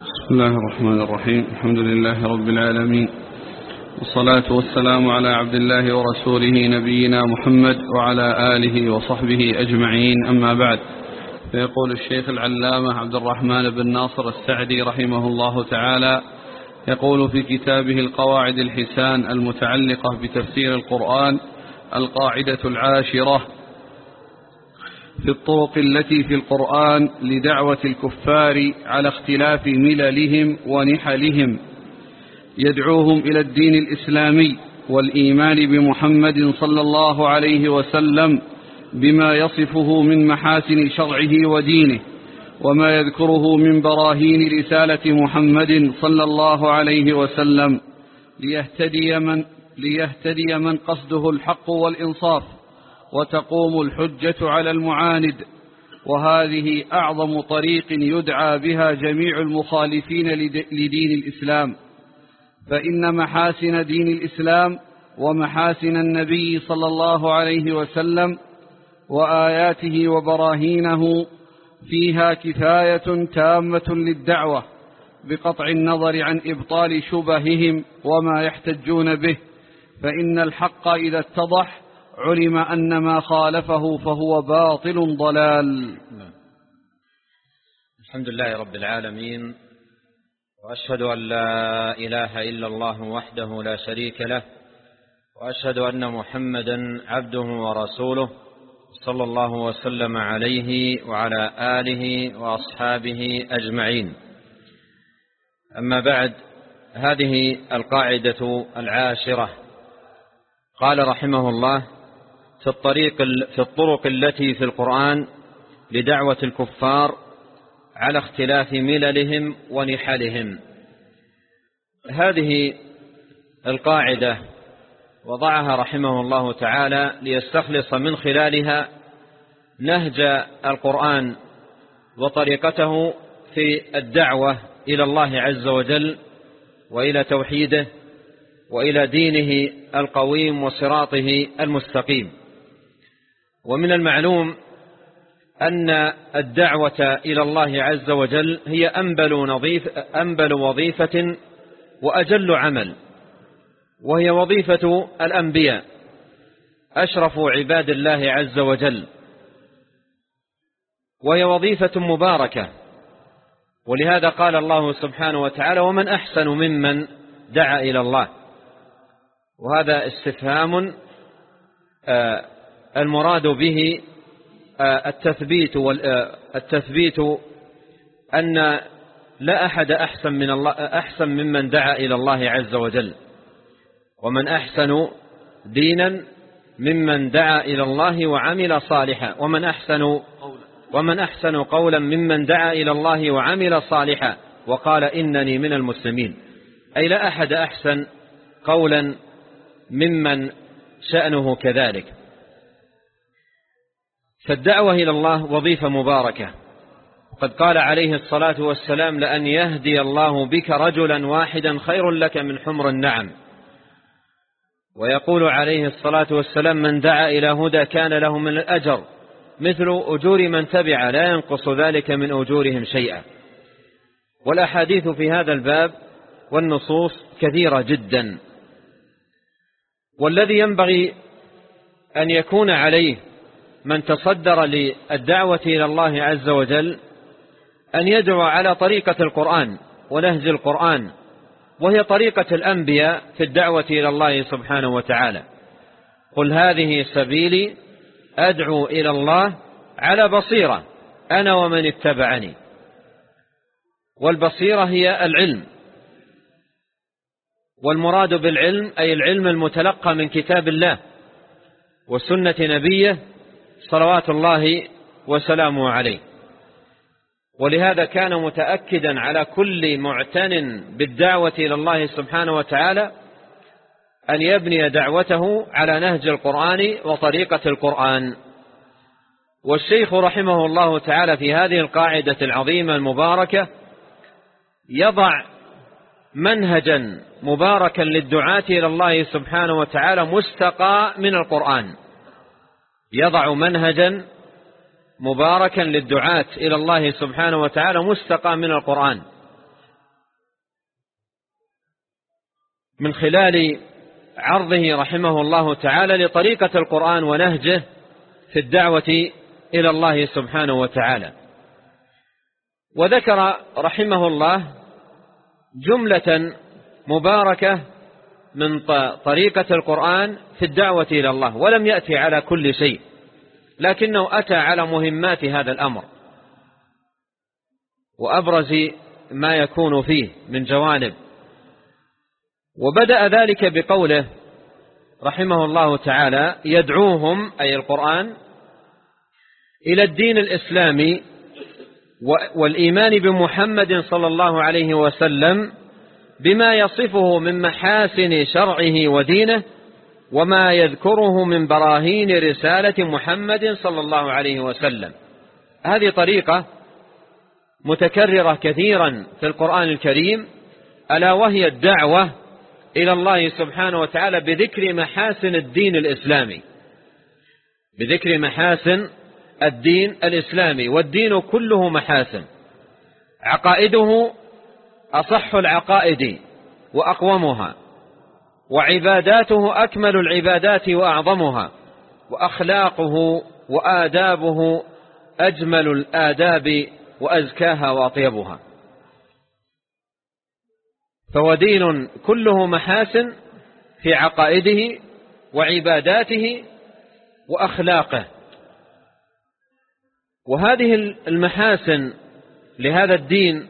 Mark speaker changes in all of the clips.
Speaker 1: بسم الله الرحمن الرحيم. الحمد لله رب العالمين. والصلاة والسلام على عبد الله ورسوله نبينا محمد وعلى آله وصحبه أجمعين. أما بعد فيقول الشيخ العلامة عبد الرحمن بن ناصر السعدي رحمه الله تعالى يقول في كتابه القواعد الحسان المتعلقة بتفسير القرآن القاعدة العاشرة في الطرق التي في القرآن لدعوة الكفار على اختلاف مللهم ونحلهم. يدعوهم إلى الدين الإسلامي والإيمان بمحمد صلى الله عليه وسلم بما يصفه من محاسن شرعه ودينه وما يذكره من براهين رسالة محمد صلى الله عليه وسلم. ليهتدي من, ليهتدي من قصده الحق والإنصاف. وتقوم الحجة على المعاند. وهذه أعظم طريق يدعى بها جميع المخالفين لدين الإسلام. فإن محاسن دين الإسلام ومحاسن النبي صلى الله عليه وسلم وآياته وبراهينه فيها كفاية تامة للدعوة بقطع النظر عن إبطال شبههم وما يحتجون به. فإن الحق إذا اتضح علم أن ما خالفه فهو باطل ضلال.
Speaker 2: الحمد لله رب العالمين وأشهد أن لا إله إلا الله وحده لا شريك له وأشهد أن محمدا عبده ورسوله صلى الله وسلم عليه وعلى آله وأصحابه أجمعين. أما بعد هذه القاعدة العاشرة. قال رحمه الله في الطريق في الطرق التي في القرآن لدعوة الكفار على اختلاف مللهم ونحلهم. هذه القاعدة وضعها رحمه الله تعالى ليستخلص من خلالها نهج القرآن وطريقته في الدعوة إلى الله عز وجل وإلى توحيده وإلى دينه القويم وصراطه المستقيم. ومن المعلوم أن الدعوة إلى الله عز وجل هي أنبل, نظيف أنبل وظيفة وأجل عمل وهي وظيفة الأنبياء أشرف عباد الله عز وجل وهي وظيفة مباركة. ولهذا قال الله سبحانه وتعالى ومن أحسن ممن دعا إلى الله. وهذا استفهام المراد به التثبيت التثبيت أن لا أحد أحسن من الله أحسن ممن دعا إلى الله عز وجل ومن أحسن دينا ممن دعا إلى الله وعمل صالحا ومن أحسن ومن أحسن قولا ممن دعا إلى الله وعمل صالحا وقال إنني من المسلمين. أي لا أحد أحسن قولا ممن شأنه كذلك. فالدعوة إلى الله وظيفة مباركة. قد قال عليه الصلاة والسلام لأن يهدي الله بك رجلا واحدا خير لك من حمر النعم. ويقول عليه الصلاة والسلام من دعا إلى هدى كان له من الأجر مثل أجور من تبع لا ينقص ذلك من أجورهم شيئا. والأحاديث في هذا الباب والنصوص كثيرة جدا. والذي ينبغي أن يكون عليه من تصدر للدعوة إلى الله عز وجل أن يدعو على طريقة القرآن ونهج القرآن وهي طريقة الأنبياء في الدعوة إلى الله سبحانه وتعالى. قل هذه سبيلي أدعو إلى الله على بصيرة أنا ومن اتبعني. والبصيرة هي العلم. والمراد بالعلم أي العلم المتلقى من كتاب الله وسنة نبيه صلوات الله وسلامه عليه. ولهذا كان متأكدا على كل معتن بالدعوة إلى الله سبحانه وتعالى أن يبني دعوته على نهج القرآن وطريقة القرآن. والشيخ رحمه الله تعالى في هذه القاعدة العظيمة المباركة يضع منهجا مباركا للدعاة إلى الله سبحانه وتعالى مستقى من القرآن. يضع منهجا مباركا للدعاة إلى الله سبحانه وتعالى مستقى من القرآن. من خلال عرضه رحمه الله تعالى لطريقة القرآن ونهجه في الدعوة إلى الله سبحانه وتعالى. وذكر رحمه الله جملة مباركة من طريقة القرآن في الدعوة إلى الله ولم يأتي على كل شيء لكنه أتى على مهمات هذا الأمر. وأبرز ما يكون فيه من جوانب. وبدأ ذلك بقوله رحمه الله تعالى يدعوهم أي القرآن إلى الدين الإسلامي والإيمان بمحمد صلى الله عليه وسلم بما يصفه من محاسن شرعه ودينه وما يذكره من براهين رسالة محمد صلى الله عليه وسلم. هذه طريقة متكررة كثيرا في القرآن الكريم ألا وهي الدعوة إلى الله سبحانه وتعالى بذكر محاسن الدين الإسلامي. بذكر محاسن الدين الإسلامي والدين كله محاسن. عقائده أصح العقائد وأقومها وعباداته أكمل العبادات وأعظمها وأخلاقه وآدابه أجمل الآداب وأزكاها وأطيبها. فهو دين كله محاسن في عقائده وعباداته وأخلاقه. وهذه المحاسن لهذا الدين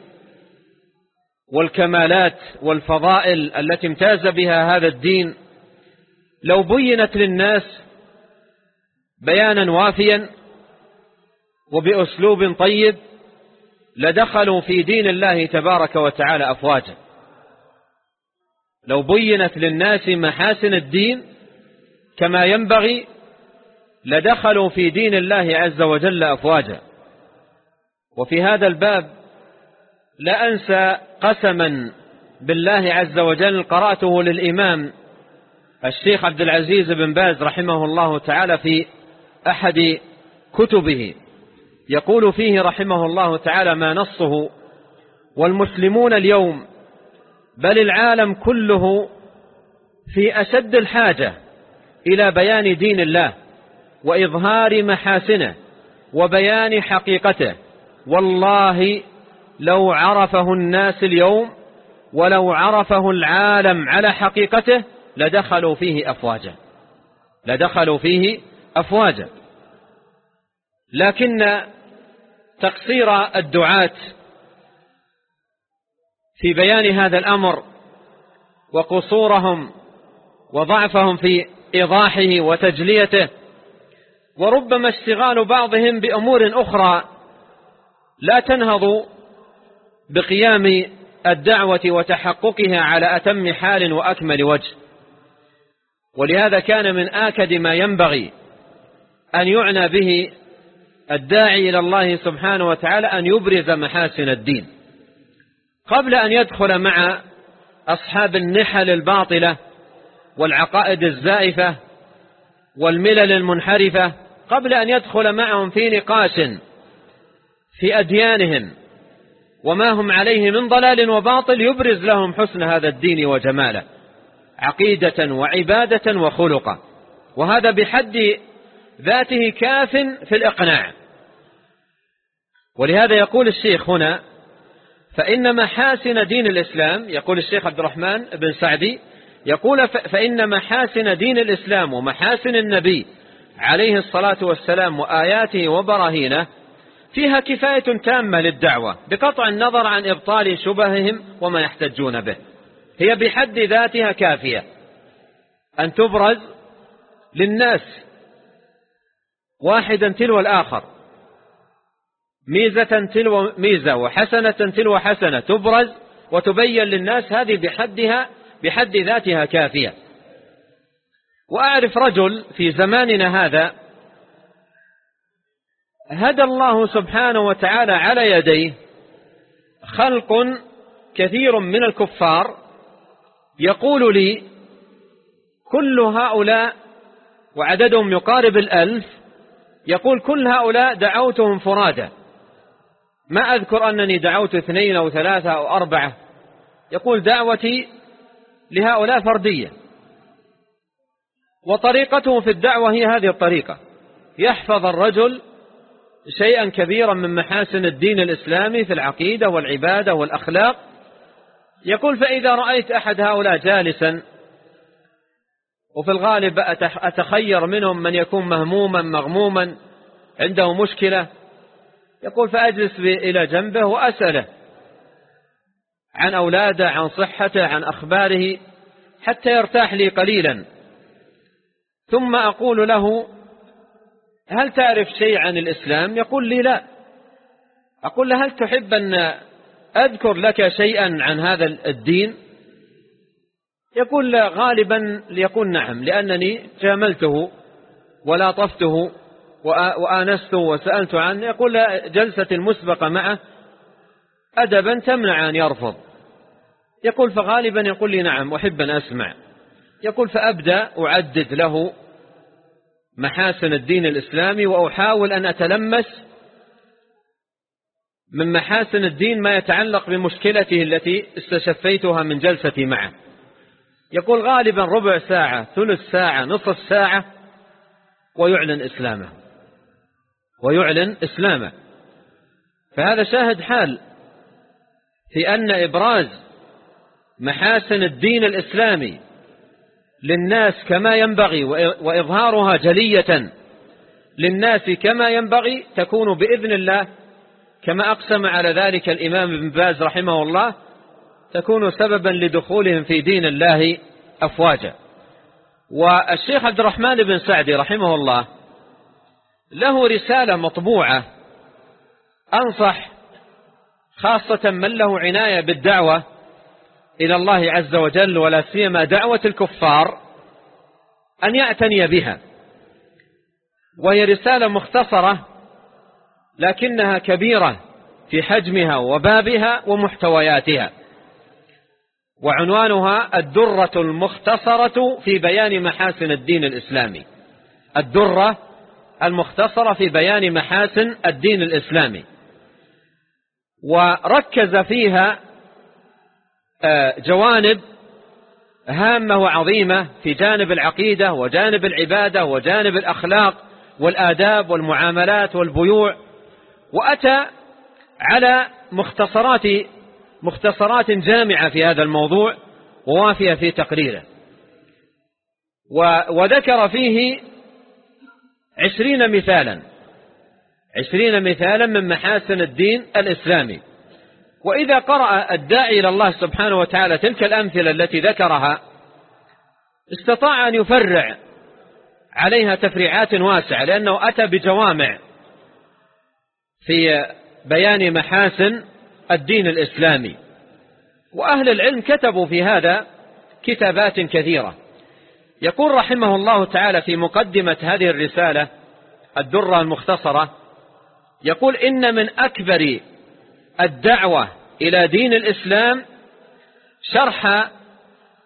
Speaker 2: والكمالات والفضائل التي امتاز بها هذا الدين لو بينت للناس بيانا وافيا وبأسلوب طيب لدخلوا في دين الله تبارك وتعالى أفواجا. لو بينت للناس محاسن الدين كما ينبغي لدخلوا في دين الله عز وجل أفواجا. وفي هذا الباب لا أنسى قسما بالله عز وجل قرأته للإمام الشيخ عبد العزيز بن باز رحمه الله تعالى في أحد كتبه. يقول فيه رحمه الله تعالى ما نصه والمسلمون اليوم بل العالم كله في أشد الحاجة إلى بيان دين الله وإظهار محاسنه وبيان حقيقته. والله لو عرفه الناس اليوم ولو عرفه العالم على حقيقته لدخلوا فيه أفواجا. لدخلوا فيه أفواجا. لكن تقصير الدعاة في بيان هذا الأمر وقصورهم وضعفهم في إيضاحه وتجليته وربما اشتغال بعضهم بأمور أخرى لا تنهض بقيام الدعوة وتحققها على أتم حال وأكمل وجه. ولهذا كان من آكد ما ينبغي أن يعنى به الداعي إلى الله سبحانه وتعالى أن يبرز محاسن الدين. قبل أن يدخل مع أصحاب النحل الباطلة والعقائد الزائفة والملل المنحرفة قبل أن يدخل معهم في نقاش في أديانهم وما هم عليه من ضلال وباطل يبرز لهم حسن هذا الدين وجماله عقيدة وعبادة وخلقا وهذا بحد ذاته كاف في الإقناع. ولهذا يقول الشيخ هنا فإن محاسن دين الإسلام يقول الشيخ عبد الرحمن بن سعدي يقول فإن محاسن دين الإسلام ومحاسن النبي عليه الصلاة والسلام وآياته وبراهينه فيها كفاية تامة للدعوة بقطع النظر عن إبطال شبههم وما يحتجون به. هي بحد ذاتها كافية. أن تبرز للناس واحدا تلو الآخر. ميزة تلو ميزة وحسنة تلو حسنة. تبرز وتبين للناس هذه بحدها بحد ذاتها كافية. وأعرف رجل في زماننا هذا هدى الله سبحانه وتعالى على يديه خلق كثير من الكفار يقول لي كل هؤلاء وعددهم يقارب الألف يقول كل هؤلاء دعوتهم فرادى. ما أذكر أنني دعوت اثنين أو ثلاثة أو أربعة. يقول دعوتي لهؤلاء فردية. وطريقته في الدعوة هي هذه الطريقة. يحفظ الرجل شيئا كبيرا من محاسن الدين الإسلامي في العقيدة والعبادة والأخلاق. يقول فإذا رأيت أحد هؤلاء جالسا وفي الغالب أتخير منهم من يكون مهموما مغموما عنده مشكلة يقول فأجلس إلى جنبه وأسأله عن أولاده عن صحته عن أخباره حتى يرتاح لي قليلا. ثم أقول له هل تعرف شيء عن الإسلام؟ يقول لي لا. أقول له هل تحب أن أذكر لك شيئا عن هذا الدين؟ يقول غالبا يقول نعم لأنني جاملته ولاطفته وآنسته وسألت عنه. يقول جلسة المسبقة معه أدبا تمنع أن يرفض. يقول فغالبا يقول لي نعم أحب أن أسمع. يقول فأبدأ أعدد له محاسن الدين الإسلامي وأحاول أن أتلمس من محاسن الدين ما يتعلق بمشكلته التي استشفيتها من جلستي معه يقول غالبا ربع ساعة ثلث ساعة نصف ساعة ويعلن إسلامه. ويعلن إسلامه. فهذا شاهد حال في أن إبراز محاسن الدين الإسلامي للناس كما ينبغي وإظهارها جلية. للناس كما ينبغي تكون بإذن الله كما أقسم على ذلك الإمام ابن باز رحمه الله تكون سببا لدخولهم في دين الله أفواجا. والشيخ عبد الرحمن بن سعدي رحمه الله له رسالة مطبوعة أنصح خاصة من له عناية بالدعوة إلى الله عز وجل ولا سيما دعوة الكفار أن يعتني بها. وهي رسالة مختصرة لكنها كبيرة في حجمها وبابها ومحتوياتها. وعنوانها الدرة المختصرة في بيان محاسن الدين الإسلامي. الدرة المختصرة في بيان محاسن الدين الإسلامي. وركز فيها جوانب هامة وعظيمة في جانب العقيدة وجانب العبادة وجانب الأخلاق والآداب والمعاملات والبيوع. وأتى على مختصرات مختصرات جامعة في هذا الموضوع ووافية في تقريره. وذكر فيه عشرين مثالا. عشرين مثالا من محاسن الدين الإسلامي. وإذا قرأ الداعي إلى الله سبحانه وتعالى تلك الأمثلة التي ذكرها استطاع أن يفرع عليها تفريعات واسعة لأنه أتى بجوامع في بيان محاسن الدين الإسلامي. وأهل العلم كتبوا في هذا كتابات كثيرة. يقول رحمه الله تعالى في مقدمة هذه الرسالة الدرة المختصرة يقول إن من أكبر الدعوة إلى دين الإسلام شرح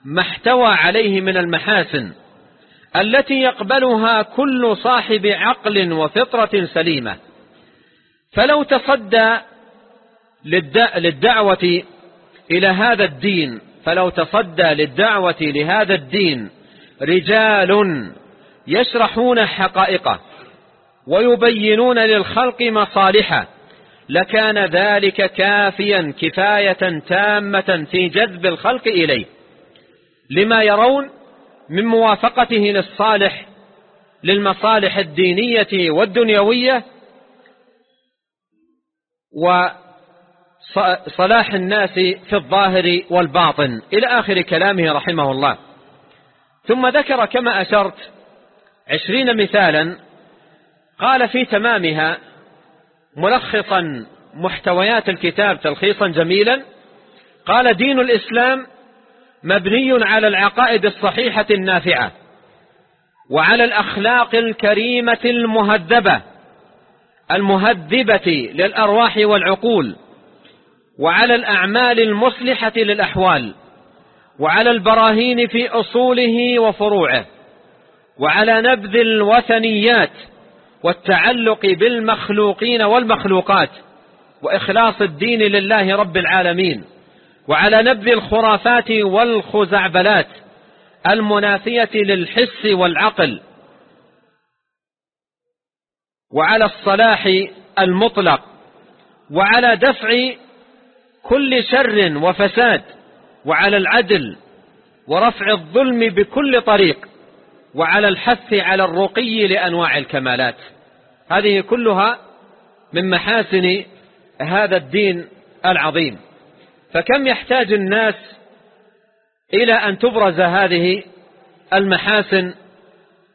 Speaker 2: ما احتوى عليه من المحاسن التي يقبلها كل صاحب عقل وفطرة سليمة. فلو تصدى للدعوة إلى هذا الدين فلو تصدى للدعوة لهذا الدين رجال يشرحون حقائقه ويبينون للخلق مصالحه لكان ذلك كافيا كفاية تامة في جذب الخلق إليه. لما يرون من موافقته للصالح للمصالح الدينية والدنيوية وصلاح الناس في الظاهر والباطن. إلى آخر كلامه رحمه الله. ثم ذكر كما أشرت عشرين مثالا قال في تمامها ملخصا محتويات الكتاب تلخيصا جميلا. قال دين الإسلام مبني على العقائد الصحيحة النافعة وعلى الأخلاق الكريمة المهذبة المهذبة للأرواح والعقول وعلى الأعمال المصلحة للأحوال وعلى البراهين في أصوله وفروعه وعلى نبذ الوثنيات والتعلق بالمخلوقين والمخلوقات وإخلاص الدين لله رب العالمين وعلى نبذ الخرافات والخزعبلات المنافية للحس والعقل وعلى الصلاح المطلق وعلى دفع كل شر وفساد وعلى العدل ورفع الظلم بكل طريق وعلى الحث على الرقي لأنواع الكمالات. هذه كلها من محاسن هذا الدين العظيم. فكم يحتاج الناس إلى أن تبرز هذه المحاسن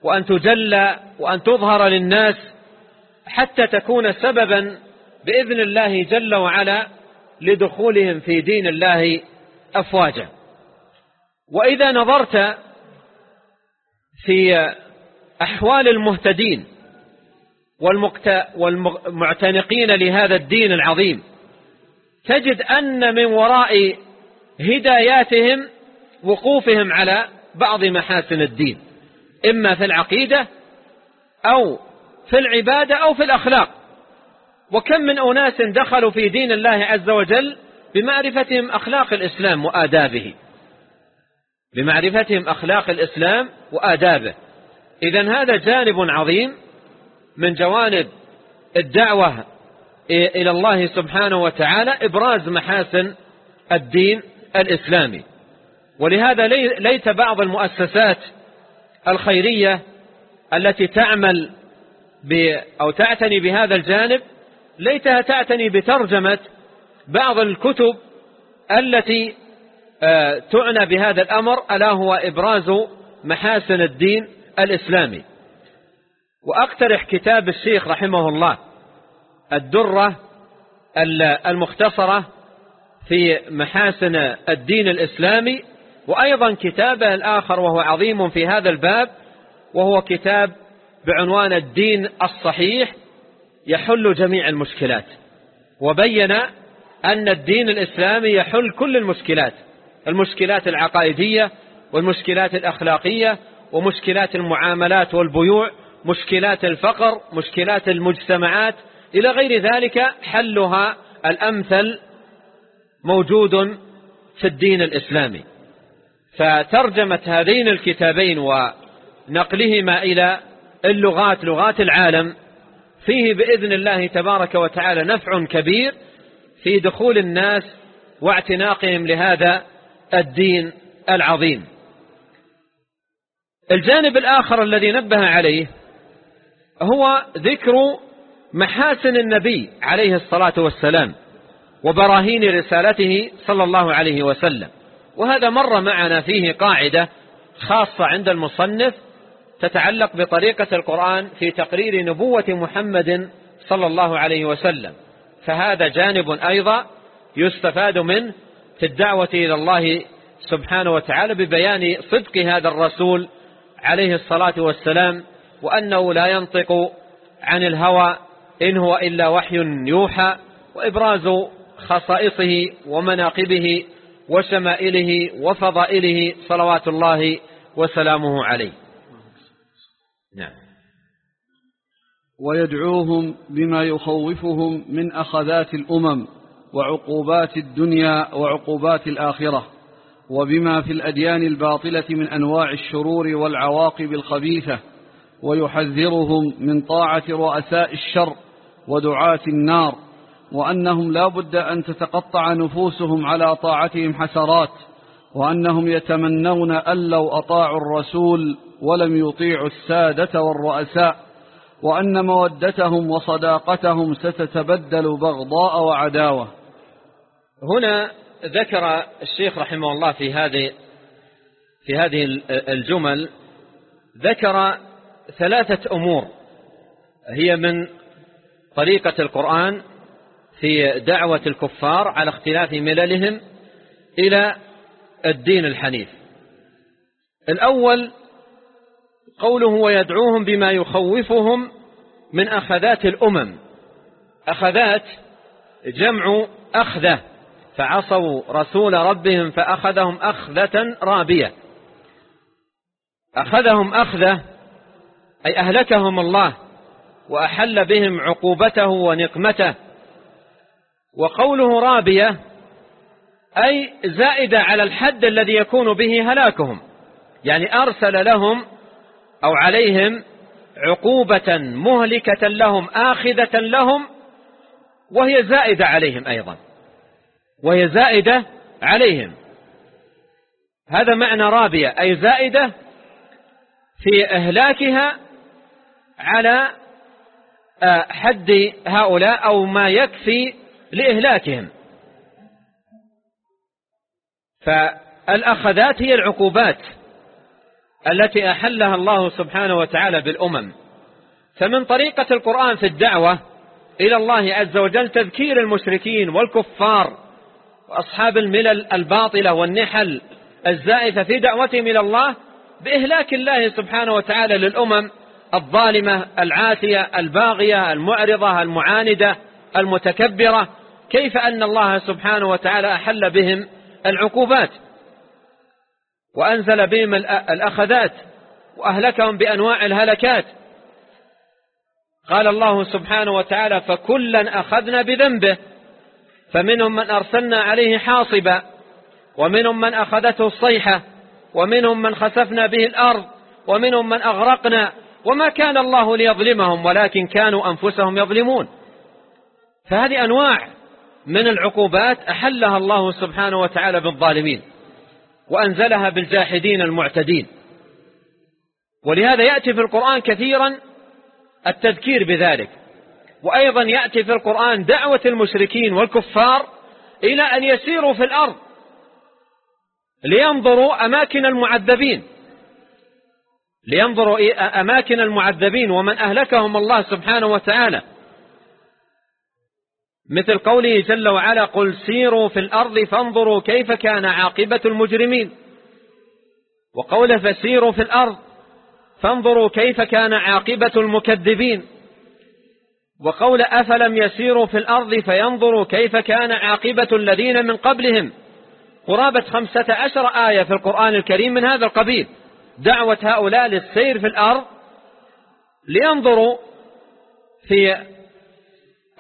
Speaker 2: وأن تجلى وأن تظهر للناس حتى تكون سببا بإذن الله جل وعلا لدخولهم في دين الله أفواجا. وإذا نظرت في أحوال المهتدين والمعتنقين لهذا الدين العظيم. تجد أن من وراء هداياتهم وقوفهم على بعض محاسن الدين إما في العقيدة أو في العبادة أو في الأخلاق. وكم من أناس دخلوا في دين الله عز وجل بمعرفتهم أخلاق الإسلام وآدابه. بمعرفتهم أخلاق الإسلام وآدابه. إذا هذا جانب عظيم من جوانب الدعوة إلى الله سبحانه وتعالى إبراز محاسن الدين الإسلامي. ولهذا ليت بعض المؤسسات الخيرية التي تعمل أو تعتني بهذا الجانب ليتها تعتني بترجمة بعض الكتب التي تعنى بهذا الأمر ألا هو إبراز محاسن الدين الإسلامي. وأقترح كتاب الشيخ رحمه الله الدرة المختصرة في محاسن الدين الإسلامي وأيضا كتابه الآخر وهو عظيم في هذا الباب وهو كتاب بعنوان الدين الصحيح يحل جميع المشكلات. وبين أن الدين الإسلامي يحل كل المشكلات. المشكلات العقائدية والمشكلات الأخلاقية ومشكلات المعاملات والبيوع مشكلات الفقر مشكلات المجتمعات إلى غير ذلك حلها الأمثل موجود في الدين الإسلامي. فترجمة هذين الكتابين ونقلهما إلى اللغات لغات العالم فيه بإذن الله تبارك وتعالى نفع كبير في دخول الناس واعتناقهم لهذا الدين العظيم. الجانب الآخر الذي نبه عليه هو ذكر محاسن النبي عليه الصلاة والسلام وبراهين رسالته صلى الله عليه وسلم. وهذا مر معنا فيه قاعدة خاصة عند المصنف تتعلق بطريقة القرآن في تقرير نبوة محمد صلى الله عليه وسلم. فهذا جانب أيضا يستفاد منه في الدعوة إلى الله سبحانه وتعالى ببيان صدق هذا الرسول عليه الصلاة والسلام وأنه لا ينطق عن الهوى إن هو إلا وحي يوحى وإبراز خصائصه ومناقبه وشمائله وفضائله صلوات الله وسلامه عليه. نعم.
Speaker 1: ويدعوهم بما يخوفهم من أخذات الأمم. وعقوبات الدنيا وعقوبات الآخرة وبما في الأديان الباطلة من أنواع الشرور والعواقب الخبيثة ويحذرهم من طاعة رؤساء الشر ودعاة النار وأنهم لا بد أن تتقطع نفوسهم على طاعتهم حسرات وأنهم يتمنون أن لو أطاعوا الرسول ولم يطيعوا السادة والرؤساء وأن مودتهم وصداقتهم ستتبدل بغضاء وعداوة.
Speaker 2: هنا ذكر الشيخ رحمه الله في هذه في هذه الجمل ذكر ثلاثة أمور. هي من طريقة القرآن في دعوة الكفار على اختلاف مللهم إلى الدين الحنيف. الأول قوله ويدعوهم بما يخوفهم من أخذات الأمم. أخذات جمع أخذة. فعصوا رسول ربهم فأخذهم أخذة رابية. أخذهم أخذة أي أهلكهم الله وأحل بهم عقوبته ونقمته. وقوله رابية أي زائدة على الحد الذي يكون به هلاكهم. يعني أرسل لهم أو عليهم عقوبة مهلكة لهم آخذة لهم وهي زائدة عليهم أيضا. وهي زائدة عليهم. هذا معنى رابية أي زائدة في إهلاكها على آه، حد هؤلاء أو ما يكفي لإهلاكهم. فالأخذات هي العقوبات التي أحلها الله سبحانه وتعالى بالأمم. فمن طريقة القرآن في الدعوة إلى الله عز وجل تذكير المشركين والكفار وأصحاب الملل الباطلة والنحل الزائفة في دعوتهم إلى الله بإهلاك الله سبحانه وتعالى للأمم الظالمة العاتية الباغية المعرضة المعاندة المتكبرة كيف أن الله سبحانه وتعالى أحل بهم العقوبات وأنزل بهم الأخذات وأهلكهم بأنواع الهلكات قال الله سبحانه وتعالى فكلا أخذنا بذنبه فمنهم من أرسلنا عليه حاصبا ومنهم من أخذته الصيحة ومنهم من خسفنا به الأرض ومنهم من أغرقنا وما كان الله ليظلمهم ولكن كانوا أنفسهم يظلمون. فهذه أنواع من العقوبات أحلها الله سبحانه وتعالى بالظالمين وأنزلها بالجاحدين المعتدين. ولهذا يأتي في القرآن كثيرا التذكير بذلك. وأيضا يأتي في القرآن دعوة المشركين والكفار إلى أن يسيروا في الأرض لينظروا أماكن المعذبين. لينظروا أماكن المعذبين ومن أهلكهم الله سبحانه وتعالى. مثل قوله جل وعلا قل سيروا في الأرض فانظروا كيف كان عاقبة المجرمين. وقوله فسيروا في الأرض فانظروا كيف كان عاقبة المكذبين. وقول أفلم يسيروا في الأرض فينظروا كيف كان عاقبة الذين من قبلهم. قرابة خمسة عشر آية في القرآن الكريم من هذا القبيل. دعوة هؤلاء للسير في الأرض لينظروا في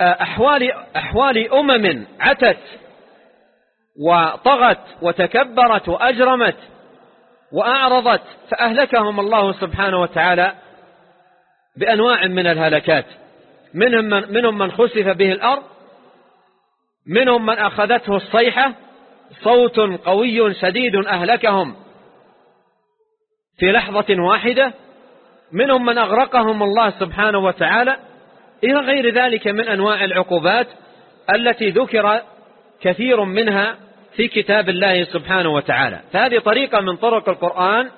Speaker 2: أحوال, أحوال أمم عتت وطغت وتكبرت وأجرمت وأعرضت فأهلكهم الله سبحانه وتعالى بأنواع من الهلكات. منهم من, منهم من خسف به الأرض منهم من أخذته الصيحة صوت قوي شديد أهلكهم في لحظة واحدة منهم من أغرقهم الله سبحانه وتعالى إلى غير ذلك من أنواع العقوبات التي ذكر كثير منها في كتاب الله سبحانه وتعالى. فهذه طريقة من طرق القرآن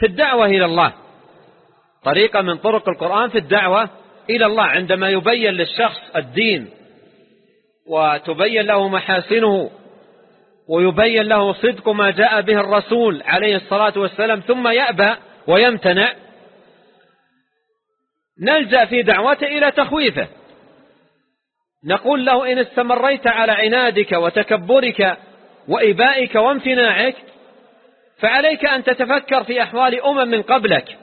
Speaker 2: في الدعوة إلى الله. طريقة من طرق القرآن في الدعوة إلى الله عندما يبين للشخص الدين وتبين له محاسنه ويبين له صدق ما جاء به الرسول عليه الصلاة والسلام ثم يأبى ويمتنع. نلجأ في دعوته إلى تخويفه. نقول له إن استمريت على عنادك وتكبرك وإبائك وامتناعك فعليك أن تتفكر في أحوال أمم من قبلك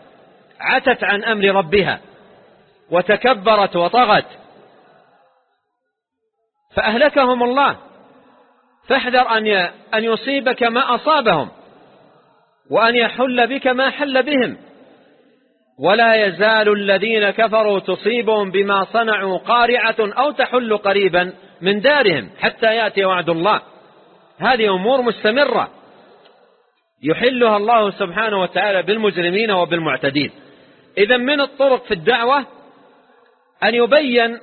Speaker 2: عتت عن أمر ربها. وتكبرت وطغت. فأهلكهم الله. فاحذر أن أن يصيبك ما أصابهم. وأن يحل بك ما حل بهم. ولا يزال الذين كفروا تصيبهم بما صنعوا قارعة أو تحل قريبا من دارهم حتى يأتي وعد الله. هذه أمور مستمرة. يحلها الله سبحانه وتعالى بالمجرمين وبالمعتدين. إذا من الطرق في الدعوة؟ أن يبين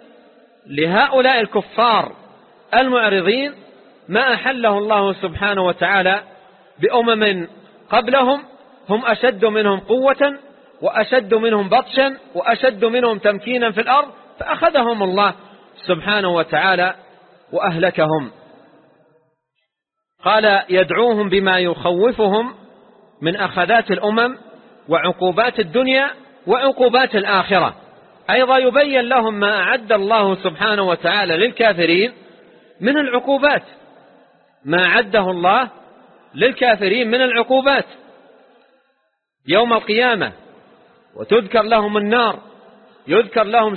Speaker 2: لهؤلاء الكفار المعرضين ما أحله الله سبحانه وتعالى بأمم قبلهم هم أشد منهم قوة وأشد منهم بطشا وأشد منهم تمكينا في الأرض فأخذهم الله سبحانه وتعالى وأهلكهم. قال يدعوهم بما يخوفهم من أخذات الأمم وعقوبات الدنيا وعقوبات الآخرة. أيضا يبين لهم ما أعد الله سبحانه وتعالى للكافرين من العقوبات. ما عده الله للكافرين من العقوبات. يوم القيامة وتذكر لهم النار يذكر لهم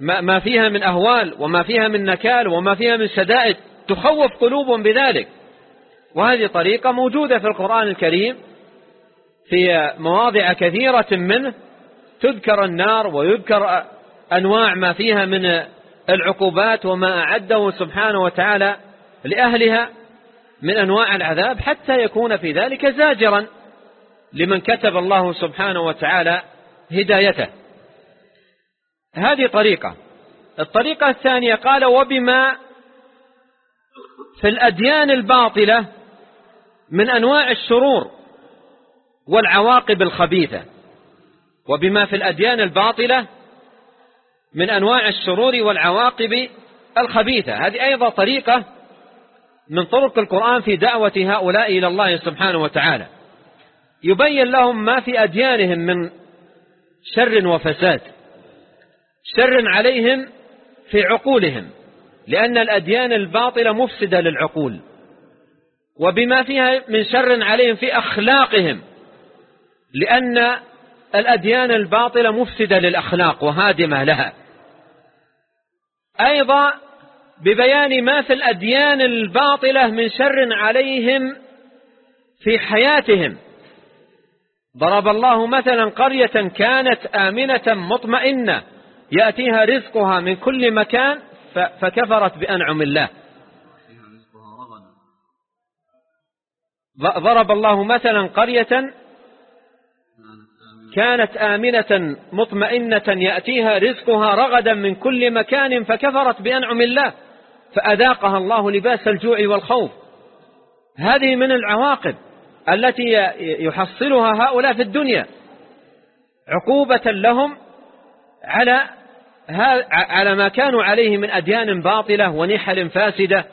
Speaker 2: ما فيها من أهوال وما فيها من نكال وما فيها من شدائد تخوف قلوبهم بذلك. وهذه طريقة موجودة في القرآن الكريم في مواضع كثيرة منه تذكر النار ويذكر أنواع ما فيها من العقوبات وما أعده سبحانه وتعالى لأهلها من أنواع العذاب حتى يكون في ذلك زاجرا لمن كتب الله سبحانه وتعالى هدايته. هذه طريقة. الطريقة الثانية قال وبما في الأديان الباطلة من أنواع الشرور والعواقب الخبيثة. وبما في الأديان الباطلة من أنواع الشرور والعواقب الخبيثة. هذه أيضا طريقة من طرق القرآن في دعوة هؤلاء إلى الله سبحانه وتعالى. يبين لهم ما في أديانهم من شر وفساد شر عليهم في عقولهم لأن الأديان الباطلة مفسدة للعقول وبما فيها من شر عليهم في أخلاقهم لأن الأديان الباطلة مفسدة للأخلاق وهادمة لها. أيضا ببيان ما في الأديان الباطلة من شر عليهم في حياتهم. ضرب الله مثلا قرية كانت آمنة مطمئنة يأتيها رزقها من كل مكان فكفرت بأنعم الله. ضرب الله مثلا قرية كانت آمنة مطمئنة يأتيها رزقها رغدا من كل مكان فكفرت بأنعم الله فأذاقها الله لباس الجوع والخوف. هذه من العواقب التي يحصلها هؤلاء في الدنيا. عقوبة لهم على على ما كانوا عليه من أديان باطلة ونحل فاسدة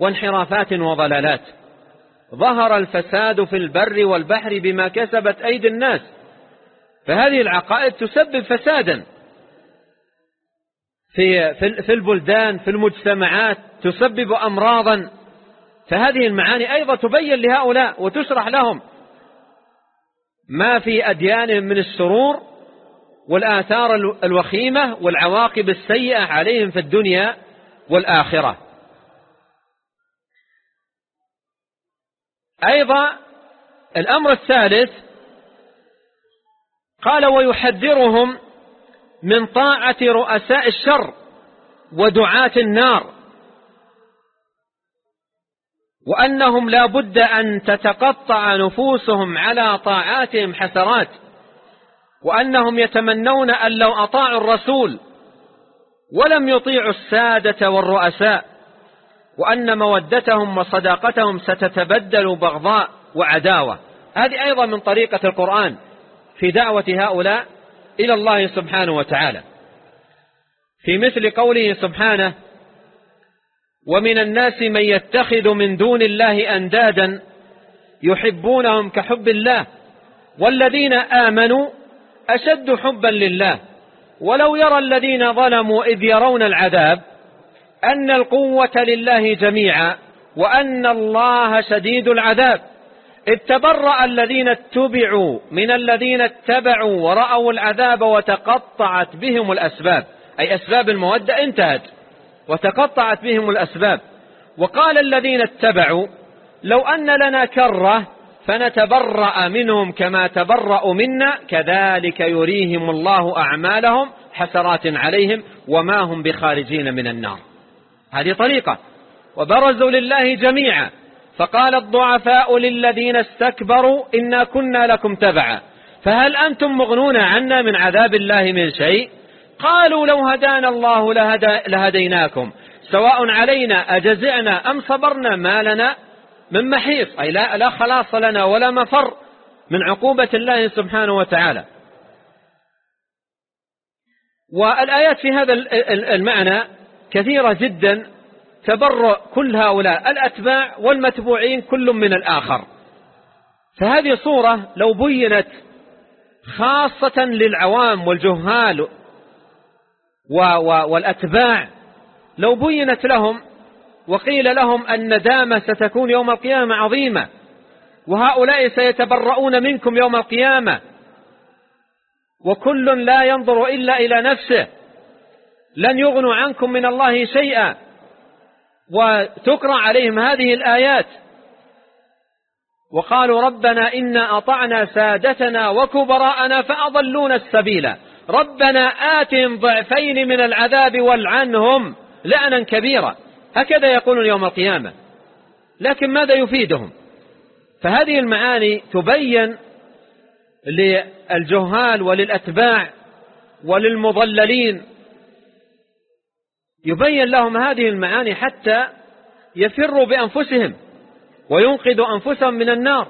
Speaker 2: وانحرافات وضلالات. ظهر الفساد في البر والبحر بما كسبت أيدي الناس. فهذه العقائد تسبب فسادا في في البلدان في المجتمعات تسبب أمراضا. فهذه المعاني أيضا تبين لهؤلاء وتشرح لهم ما في أديانهم من السرور والآثار الوخيمة والعواقب السيئة عليهم في الدنيا والآخرة. أيضا الأمر الثالث قال ويحذرهم من طاعة رؤساء الشر ودعاة النار. وأنهم لا بد أن تتقطع نفوسهم على طاعاتهم حسرات. وأنهم يتمنون أن لو أطاعوا الرسول ولم يطيعوا السادة والرؤساء وأن مودتهم وصداقتهم ستتبدل بغضاء وعداوة. هذه أيضا من طريقة القرآن. في دعوة هؤلاء إلى الله سبحانه وتعالى. في مثل قوله سبحانه ومن الناس من يتخذ من دون الله أندادا يحبونهم كحب الله والذين آمنوا أشد حبا لله. ولو يرى الذين ظلموا إذ يرون العذاب أن القوة لله جميعا وأن الله شديد العذاب. إذ تبرأ الذين اتبعوا من الذين اتبعوا ورأوا العذاب وتقطعت بهم الأسباب. أي أسباب المودة انتهت. وتقطعت بهم الأسباب. وقال الذين اتبعوا لو أن لنا كرة فنتبرأ منهم كما تبرأوا منا. كذلك يريهم الله أعمالهم حسرات عليهم وما هم بخارجين من النار. هذه طريقة. وبرزوا لله جميعا. فقال الضعفاء للذين استكبروا إنا كنا لكم تبعا. فهل أنتم مغنون عنا من عذاب الله من شيء؟ قالوا لو هدانا الله لهديناكم. سواء علينا أجزعنا أم صبرنا ما لنا من محيص. أي لا, لا خلاص لنا ولا مفر من عقوبة الله سبحانه وتعالى. والآيات في هذا المعنى كثيرة جدا تبرأ كل هؤلاء الأتباع والمتبوعين كل من الآخر. فهذه صورة لو بينت خاصة للعوام والجهال والأتباع لو بينت لهم وقيل لهم الندامة ستكون يوم القيامة عظيمة وهؤلاء سيتبرؤون منكم يوم القيامة وكل لا ينظر إلا إلى نفسه لن يغنوا عنكم من الله شيئا. وتقرأ عليهم هذه الآيات. وقالوا ربنا إنا أطعنا سادتنا وكبراءنا فأضلونا السبيل. ربنا آتهم ضعفين من العذاب والعنهم لعنا كبيرا. هكذا يقولون يوم القيامة. لكن ماذا يفيدهم؟ فهذه المعاني تبين للجهال وللأتباع وللمضللين. يبين لهم هذه المعاني حتى يفروا بأنفسهم وينقذوا أنفسهم من النار.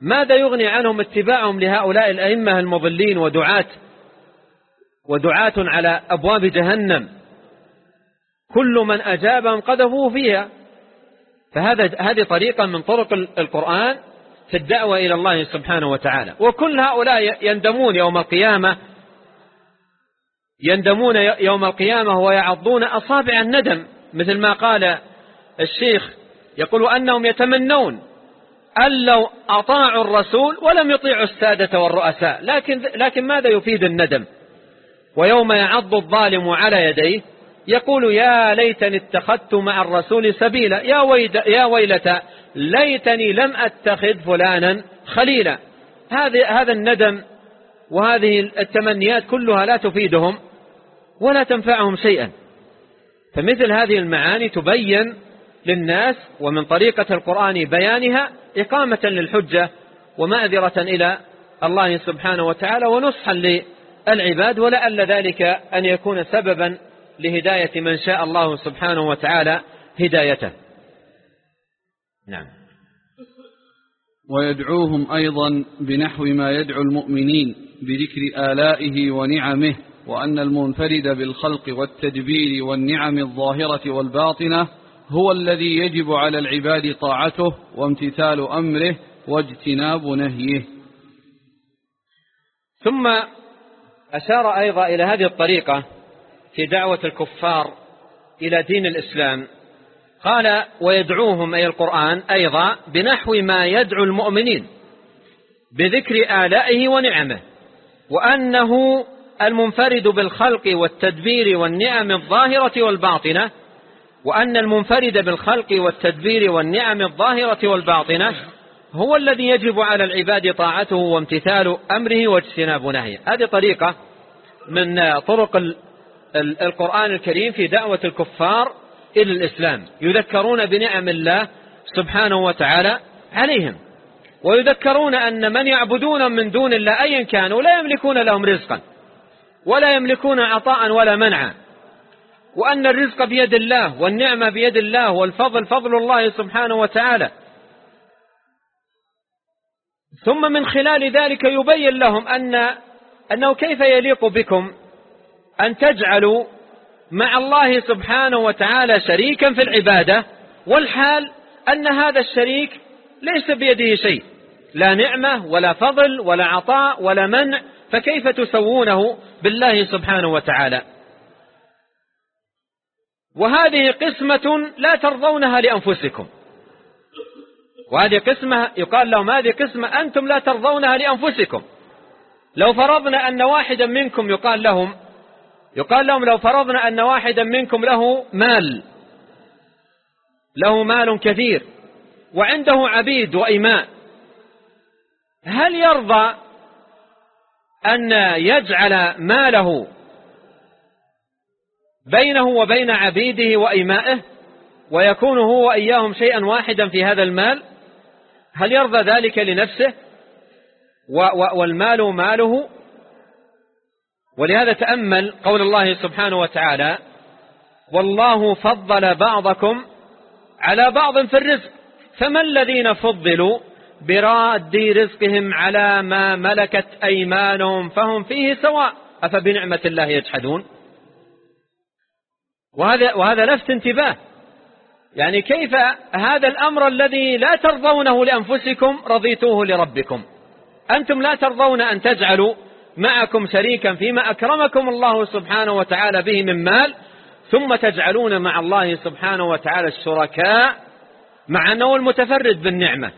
Speaker 2: ماذا يغني عنهم اتباعهم لهؤلاء الأئمة المضلين ودعاة؟ ودعاة على أبواب جهنم. كل من أجابهم قذفوه فيها. فهذا هذه طريقة من طرق القرآن في الدعوة إلى الله سبحانه وتعالى. وكل هؤلاء يندمون يوم القيامة يندمون يوم القيامة ويعضون أصابع الندم مثل ما قال الشيخ يقول أنهم يتمنون أن لو أطاعوا الرسول ولم يطيعوا السادة والرؤساء لكن, لكن ماذا يفيد الندم؟ ويوم يعض الظالم على يديه يقول يا ليتني اتخذت مع الرسول سبيلا يا, ويد يا ويلة ليتني لم أتخذ فلانا خليلا. هذا الندم وهذه التمنيات كلها لا تفيدهم. ولا تنفعهم شيئا. فمثل هذه المعاني تبين للناس ومن طريقة القرآن بيانها إقامة للحجة ومأذرة إلى الله سبحانه وتعالى ونصحا للعباد ولعل ذلك أن يكون سببا لهداية من شاء الله سبحانه وتعالى هدايته. نعم.
Speaker 1: ويدعوهم أيضا بنحو ما يدعو المؤمنين بذكر آلائه ونعمه وأن المنفرد بالخلق والتدبير والنعم الظاهرة والباطنة هو الذي يجب على العباد طاعته وامتثال أمره واجتناب نهيه.
Speaker 2: ثم أشار أيضا إلى هذه الطريقة في دعوة الكفار إلى دين الإسلام. قال ويدعوهم أي القرآن أيضا بنحو ما يدعو المؤمنين بذكر آلائه ونعمه وأنه المنفرد بالخلق والتدبير والنعم الظاهرة والباطنة وأن المنفرد بالخلق والتدبير والنعم الظاهرة والباطنة هو الذي يجب على العباد طاعته وامتثال أمره واجتناب نهيه. هذه طريقة من طرق القرآن الكريم في دعوة الكفار إلى الإسلام. يذكرون بنعم الله سبحانه وتعالى عليهم ويذكرون أن من يعبدون من دون الله أيا كانوا لا يملكون لهم رزقا. ولا يملكون عطاء ولا منعا. وأن الرزق بيد الله والنعمة بيد الله والفضل فضل الله سبحانه وتعالى. ثم من خلال ذلك يبين لهم أن أنه كيف يليق بكم أن تجعلوا مع الله سبحانه وتعالى شريكا في العبادة والحال أن هذا الشريك ليس بيده شيء. لا نعمة ولا فضل ولا عطاء ولا منع. فكيف تسوونه بالله سبحانه وتعالى؟ وهذه قسمة لا ترضونها لأنفسكم. وهذه قسمة يقال لهم هذه قسمة أنتم لا ترضونها لأنفسكم. لو فرضنا أن واحدا منكم يقال لهم يقال لهم لو فرضنا أن واحدا منكم له مال له مال كثير وعنده عبيد وإماء هل يرضى أن يجعل ماله بينه وبين عبيده وإمائه ويكون هو وإياهم شيئا واحدا في هذا المال هل يرضى ذلك لنفسه؟ والمال ماله؟ ولهذا تأمل قول الله سبحانه وتعالى والله فضل بعضكم على بعض في الرزق فما الذين فضلوا براد رزقهم على ما ملكت أيمانهم فهم فيه سواء. أفبنعمة الله يجحدون؟ وهذا, وهذا لفت انتباه. يعني كيف هذا الأمر الذي لا ترضونه لأنفسكم رضيتوه لربكم؟ أنتم لا ترضون أن تجعلوا معكم شريكا فيما أكرمكم الله سبحانه وتعالى به من مال ثم تجعلون مع الله سبحانه وتعالى الشركاء مع أنه المتفرد بالنعمة.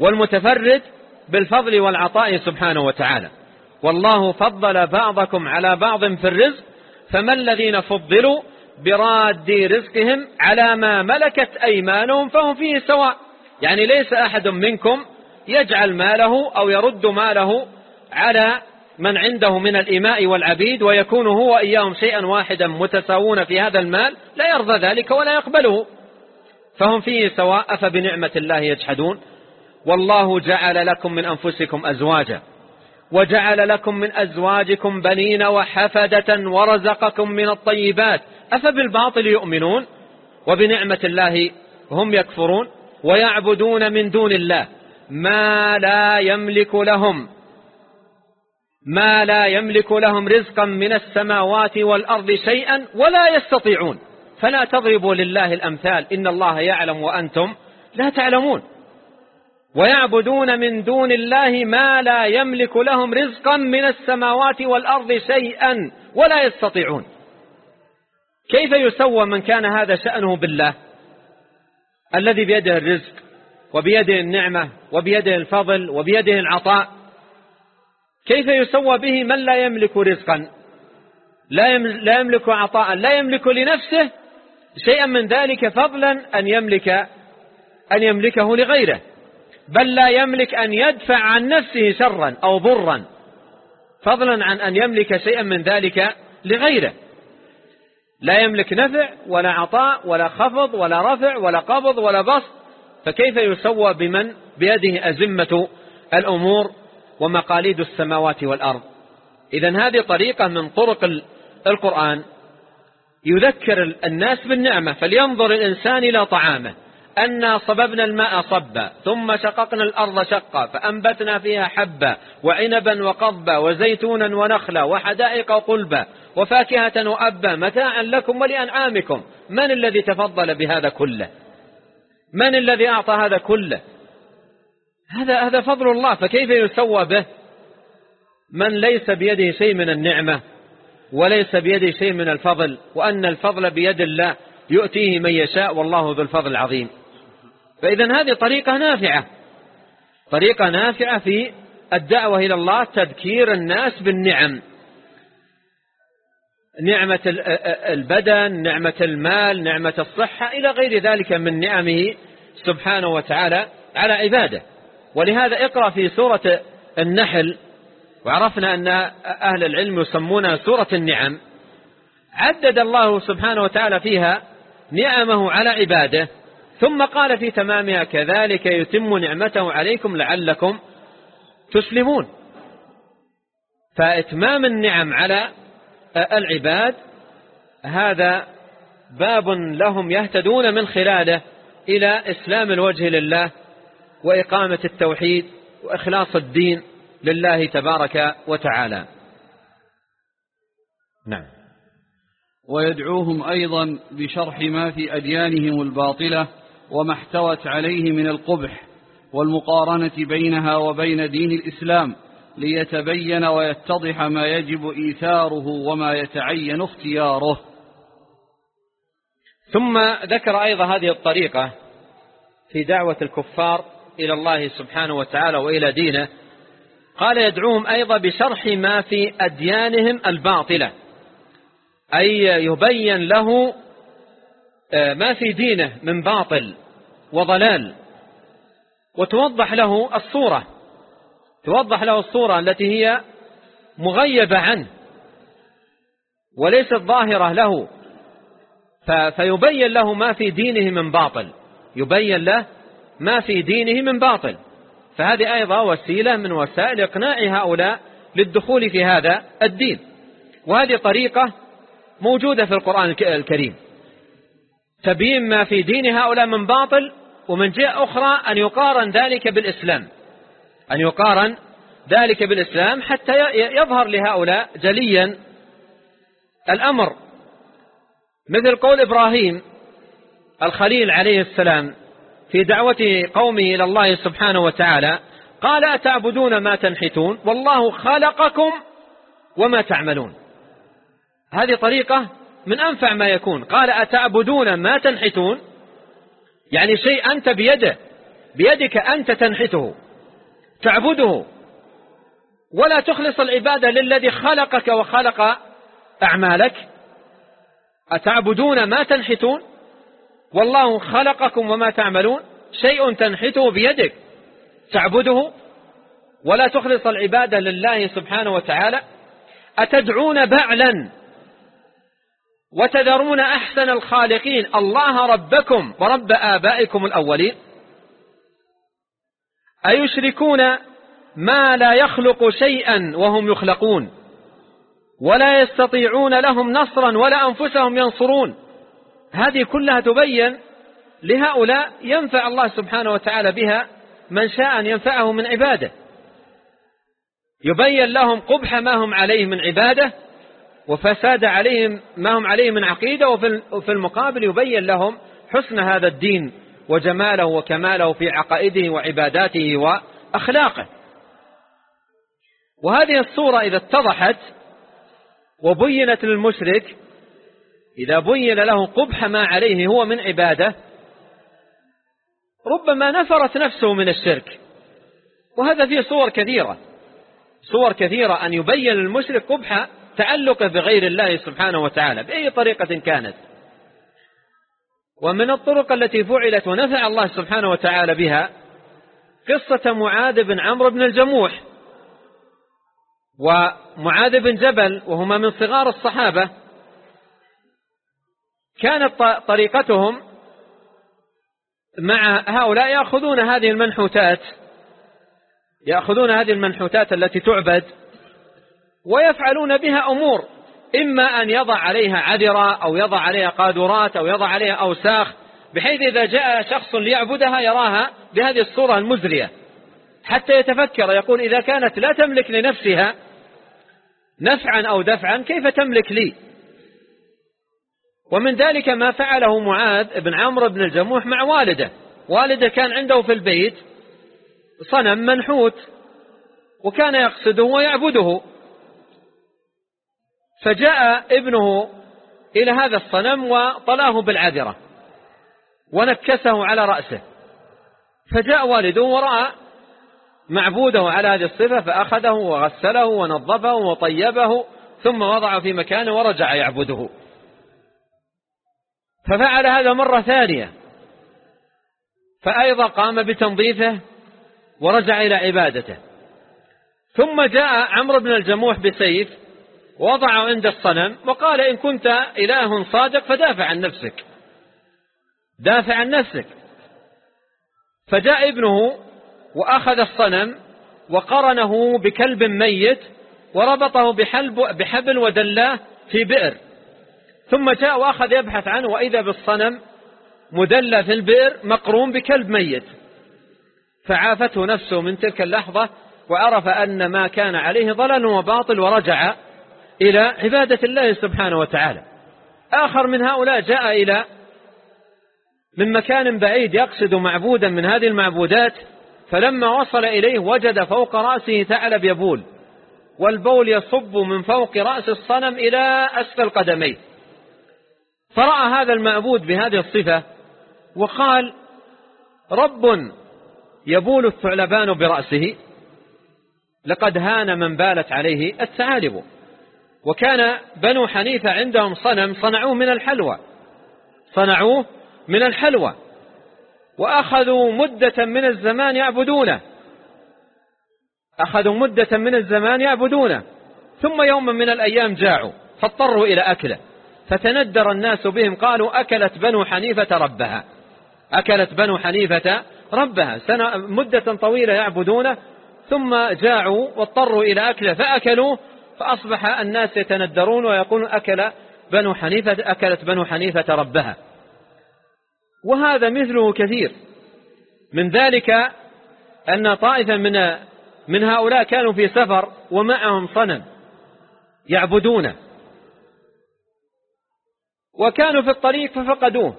Speaker 2: والمتفرد بالفضل والعطاء سبحانه وتعالى. والله فضل بعضكم على بعض في الرزق فما الذين فضلوا براد رزقهم على ما ملكت أيمانهم فهم فيه سواء. يعني ليس أحد منكم يجعل ماله أو يرد ماله على من عنده من الإماء والعبيد ويكون هو وإياهم شيئا واحدا متساوون في هذا المال لا يرضى ذلك ولا يقبله. فهم فيه سواء أفبنعمة الله يجحدون؟ والله جعل لكم من أنفسكم أزواجا وجعل لكم من أزواجكم بنين وحفدة ورزقكم من الطيبات أفبالباطل يؤمنون؟ وبنعمة الله هم يكفرون؟ ويعبدون من دون الله ما لا يملك لهم ما لا يملك لهم رزقا من السماوات والأرض شيئا ولا يستطيعون. فلا تضربوا لله الأمثال إن الله يعلم وأنتم لا تعلمون. ويعبدون من دون الله ما لا يملك لهم رزقا من السماوات والأرض شيئا ولا يستطيعون. كيف يسوى من كان هذا شأنه بالله؟ الذي بيده الرزق وبيده النعمة وبيده الفضل وبيده العطاء. كيف يسوى به من لا يملك رزقا؟ لا يملك عطاء لا يملك لنفسه شيئا من ذلك فضلا أن يملك أن يملكه لغيره. بل لا يملك أن يدفع عن نفسه شرا أو ضرا. فضلا عن أن يملك شيئا من ذلك لغيره. لا يملك نفع ولا عطاء ولا خفض ولا رفع ولا قبض ولا بسط. فكيف يسوى بمن؟ بيده أزمة الأمور ومقاليد السماوات والأرض. إذا هذه طريقة من طرق القرآن يذكر الناس بالنعمة. فلينظر الإنسان إلى طعامه. أنا صببنا الماء صبا ثم شققنا الأرض شقا فأنبتنا فيها حبا وعنبا وقضبا وزيتونا ونخلا وحدائق قلبا وفاكهة وأبا متاعا لكم ولأنعامكم. من الذي تفضل بهذا كله؟ من الذي أعطى هذا كله؟ هذا هذا فضل الله فكيف يسوى به؟ من ليس بيده شيء من النعمة وليس بيده شيء من الفضل وأن الفضل بيد الله يؤتيه من يشاء والله ذو الفضل العظيم. فإذا هذه طريقة نافعة. طريقة نافعة في الدعوة إلى الله تذكير الناس بالنعم. نعمة البدن نعمة المال نعمة الصحة إلى غير ذلك من نعمه سبحانه وتعالى على عباده. ولهذا اقرأ في سورة النحل وعرفنا أن أهل العلم يسمونها سورة النعم. عدد الله سبحانه وتعالى فيها نعمه على عباده. ثم قال في تمامها كذلك يتم نعمته عليكم لعلكم تسلمون. فإتمام النعم على العباد هذا باب لهم يهتدون من خلاله إلى إسلام الوجه لله وإقامة التوحيد وإخلاص الدين لله تبارك وتعالى.
Speaker 1: نعم. ويدعوهم أيضا بشرح ما في أديانهم الباطلة وما احتوت عليه من القبح والمقارنة بينها وبين دين الإسلام ليتبين ويتضح ما يجب إيثاره وما يتعين اختياره.
Speaker 2: ثم ذكر أيضا هذه الطريقة في دعوة الكفار إلى الله سبحانه وتعالى وإلى دينه. قال يدعوهم أيضا بشرح ما في أديانهم الباطلة أي يبين له ما في دينه من باطل وضلال. وتوضح له الصورة. توضح له الصورة التي هي مغيبة عنه. وليست ظاهرة له. فيبين له ما في دينه من باطل. يبين له ما في دينه من باطل. فهذه أيضا وسيلة من وسائل إقناع هؤلاء للدخول في هذا الدين. وهذه طريقة موجودة في القرآن الكريم. تبيين ما في دين هؤلاء من باطل ومن جهة أخرى أن يقارن ذلك بالإسلام. أن يقارن ذلك بالإسلام حتى يظهر لهؤلاء جليا الأمر. مثل قول إبراهيم الخليل عليه السلام في دعوة قومه إلى الله سبحانه وتعالى قال أتعبدون ما تنحتون؟ والله خلقكم وما تعملون. هذه طريقة من أنفع ما يكون. قال أتعبدون ما تنحتون؟ يعني شيء أنت بيده. بيدك أنت تنحته. تعبده. ولا تخلص العبادة للذي خلقك وخلق أعمالك. أتعبدون ما تنحتون؟ والله خلقكم وما تعملون. شيء تنحته بيدك. تعبده. ولا تخلص العبادة لله سبحانه وتعالى. أتدعون بعلا؟ وتذرون أحسن الخالقين. الله ربكم ورب آبائكم الأولين. أيشركون ما لا يخلق شيئا وهم يخلقون. ولا يستطيعون لهم نصرا ولا أنفسهم ينصرون. هذه كلها تبين لهؤلاء ينفع الله سبحانه وتعالى بها من شاء أن ينفعه من عباده. يبين لهم قبح ما هم عليه من عبادة وفساد عليهم ما هم عليه من عقيدة وفي المقابل يبين لهم حسن هذا الدين وجماله وكماله في عقائده وعباداته وأخلاقه. وهذه الصورة إذا اتضحت وبينت للمشرك إذا بين له قبح ما عليه هو من عبادة ربما نفرت نفسه من الشرك. وهذا فيه صور كثيرة صور كثيرة أن يبين للمشرك قبح تعلقه بغير الله سبحانه وتعالى بأي طريقة كانت؟ ومن الطرق التي فعلت ونفع الله سبحانه وتعالى بها قصة معاذ بن عمرو بن الجموح ومعاذ بن جبل وهما من صغار الصحابة. كانت طريقتهم مع هؤلاء يأخذون هذه المنحوتات يأخذون هذه المنحوتات التي تعبد ويفعلون بها أمور إما أن يضع عليها عذرة أو يضع عليها قادرات أو يضع عليها أوساخ بحيث إذا جاء شخص ليعبدها يراها بهذه الصورة المزرية. حتى يتفكر يقول إذا كانت لا تملك لنفسها نفعا أو دفعا كيف تملك لي؟ ومن ذلك ما فعله معاذ بن عمرو بن الجموح مع والده. والده كان عنده في البيت صنم منحوت وكان يقصده ويعبده. فجاء ابنه إلى هذا الصنم وطلاه بالعذرة ونكسه على رأسه. فجاء والده ورأى معبوده على هذه الصفة فأخذه وغسله ونظفه وطيبه ثم وضعه في مكانه ورجع يعبده. ففعل هذا مرة ثانية. فأيضا قام بتنظيفه ورجع إلى عبادته. ثم جاء عمرو بن الجموح بسيف وضعه عند الصنم وقال إن كنت إله صادق فدافع عن نفسك. دافع عن نفسك. فجاء ابنه وأخذ الصنم وقرنه بكلب ميت وربطه بحبل ودلاه في بئر. ثم جاء وأخذ يبحث عنه وإذا بالصنم مدلى في البئر مقرون بكلب ميت. فعافته نفسه من تلك اللحظة وعرف أن ما كان عليه ضلال وباطل ورجع إلى عبادة الله سبحانه وتعالى. آخر من هؤلاء جاء إلى من مكان بعيد يقصد معبودا من هذه المعبودات فلما وصل إليه وجد فوق رأسه ثعلب يبول والبول يصب من فوق رأس الصنم إلى أسفل قدميه. فرأى هذا المعبود بهذه الصفة وقال رب يبول الثعلبان برأسه لقد هان من بالت عليه الثعالب. وكان بنو حنيفة عندهم صنم صنعوه من الحلوى. صنعوه من الحلوى. وأخذوا مدة من الزمان يعبدونه. أخذوا مدة من الزمان يعبدونه. ثم يوما من الأيام جاعوا فاضطروا إلى أكله. فتندر الناس بهم قالوا أكلت بنو حنيفة ربها. أكلت بنو حنيفة ربها. سنة مدة طويلة يعبدونه. ثم جاعوا واضطروا إلى أكله فأكلوا فأصبح الناس يتندرون ويقولون أكل بنو حنيفة أكلت بنو حنيفة ربها. وهذا مثله كثير. من ذلك أن طائفة من من هؤلاء كانوا في سفر ومعهم صنم يعبدونه. وكانوا في الطريق ففقدوه.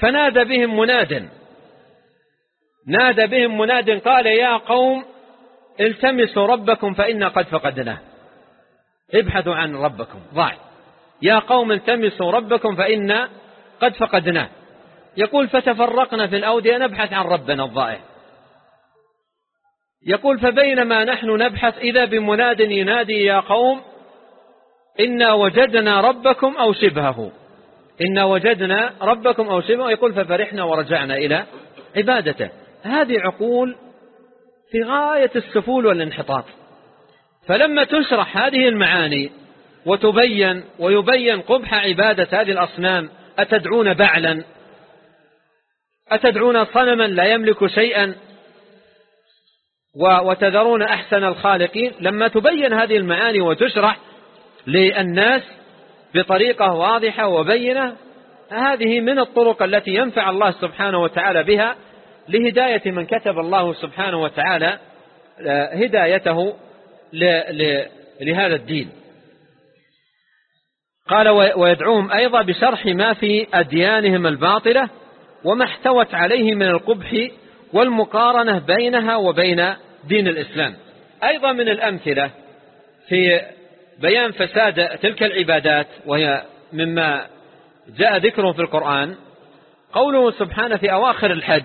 Speaker 2: فنادى بهم مناد. نادى بهم مناد قال يا قوم التمسوا ربكم فإنا قد فقدناه. ابحثوا عن ربكم. ضاع. يا قوم التمسوا ربكم فإنا قد فقدناه. يقول فتفرقنا في الأودية نبحث عن ربنا الضائع. يقول فبينما نحن نبحث إذا بمناد ينادي يا قوم إنا وجدنا ربكم أو شبهه إنا وجدنا ربكم أو شبهه يقول ففرحنا ورجعنا إلى عبادته. هذه عقول في غاية السفول والانحطاط. فلما تشرح هذه المعاني وتبين ويبين قبح عبادة هذه الأصنام أتدعون بعلا؟ أتدعون صنما لا يملك شيئا؟ وتذرون أحسن الخالقين؟ لما تبين هذه المعاني وتشرح للناس بطريقة واضحة وبينة هذه من الطرق التي ينفع الله سبحانه وتعالى بها لهداية من كتب الله سبحانه وتعالى آه، هدايته لهذا الدين. قال ويدعوهم أيضا بشرح ما في أديانهم الباطلة وما احتوت عليه من القبح والمقارنة بينها وبين دين الإسلام. أيضا من الأمثلة في بيان فساد تلك العبادات وهي مما جاء ذكره في القرآن قوله سبحانه في أواخر الحج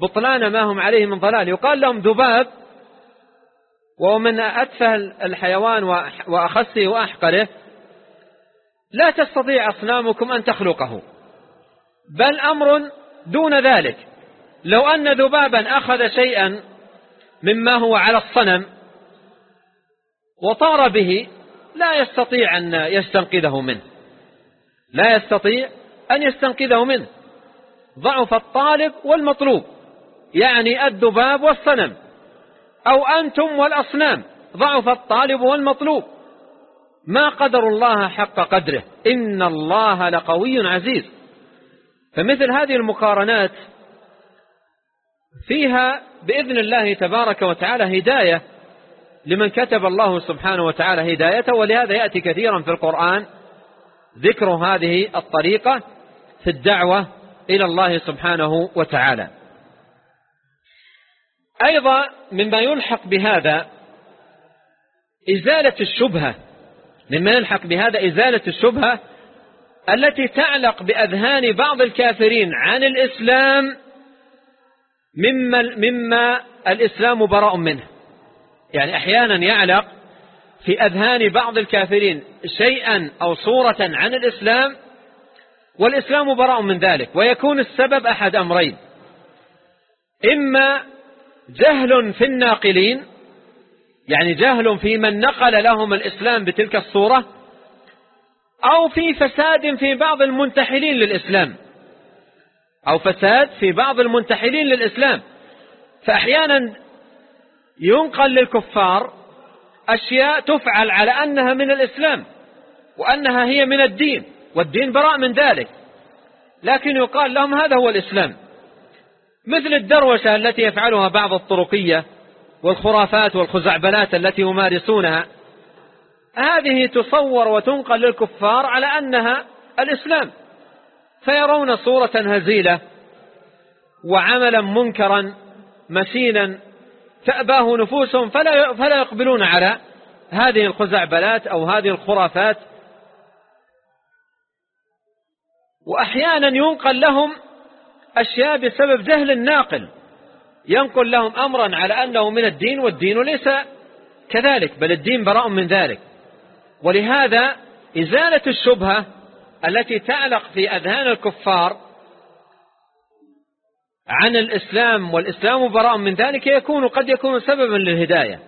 Speaker 2: بطلان ما هم عليه من ضلال. يقال لهم ذباب ومن أتفه الحيوان وأخسه وأحقره. لا تستطيع أصنامكم أن تخلقه. بل أمر دون ذلك. لو أن ذبابا أخذ شيئا مما هو على الصنم وطار به لا يستطيع أن يستنقذه منه. لا يستطيع أن يستنقذه منه. ضعف الطالب والمطلوب. يعني الذباب والصنم أو أنتم والأصنام ضعف الطالب والمطلوب. ما قدر الله حق قدره. إن الله لقوي عزيز. فمثل هذه المقارنات فيها بإذن الله تبارك وتعالى هداية لمن كتب الله سبحانه وتعالى هدايته ولهذا يأتي كثيرا في القرآن ذكر هذه الطريقة في الدعوة إلى الله سبحانه وتعالى. أيضا مما يلحق بهذا إزالة الشبهة مما يلحق بهذا إزالة الشبهة التي تعلق بأذهان بعض الكافرين عن الإسلام مما, مما الإسلام براء منه. يعني أحيانا يعلق في أذهان بعض الكافرين شيئا أو صورة عن الإسلام والإسلام براء من ذلك ويكون السبب أحد أمرين. إما جهل في الناقلين يعني جهل في من نقل لهم الإسلام بتلك الصورة أو في فساد في بعض المنتحلين للإسلام أو فساد في بعض المنتحلين للإسلام. فأحيانا ينقل للكفار أشياء تفعل على أنها من الإسلام وأنها هي من الدين والدين براء من ذلك. لكن يقال لهم هذا هو الإسلام. مثل الدروشة التي يفعلها بعض الطرقية والخرافات والخزعبلات التي يمارسونها هذه تصور وتنقل للكفار على أنها الإسلام. فيرون صورة هزيلة وعملا منكرا مسينا تأباه نفوسهم فلا فلا يقبلون على هذه الخزعبلات أو هذه الخرافات. وأحيانا ينقل لهم أشياء بسبب جهل الناقل. ينقل لهم أمرا على أنه من الدين والدين ليس كذلك بل الدين براء من ذلك. ولهذا إزالة الشبهة التي تعلق في أذهان الكفار عن الإسلام والإسلام براء من ذلك يكون قد يكون سببا للهداية.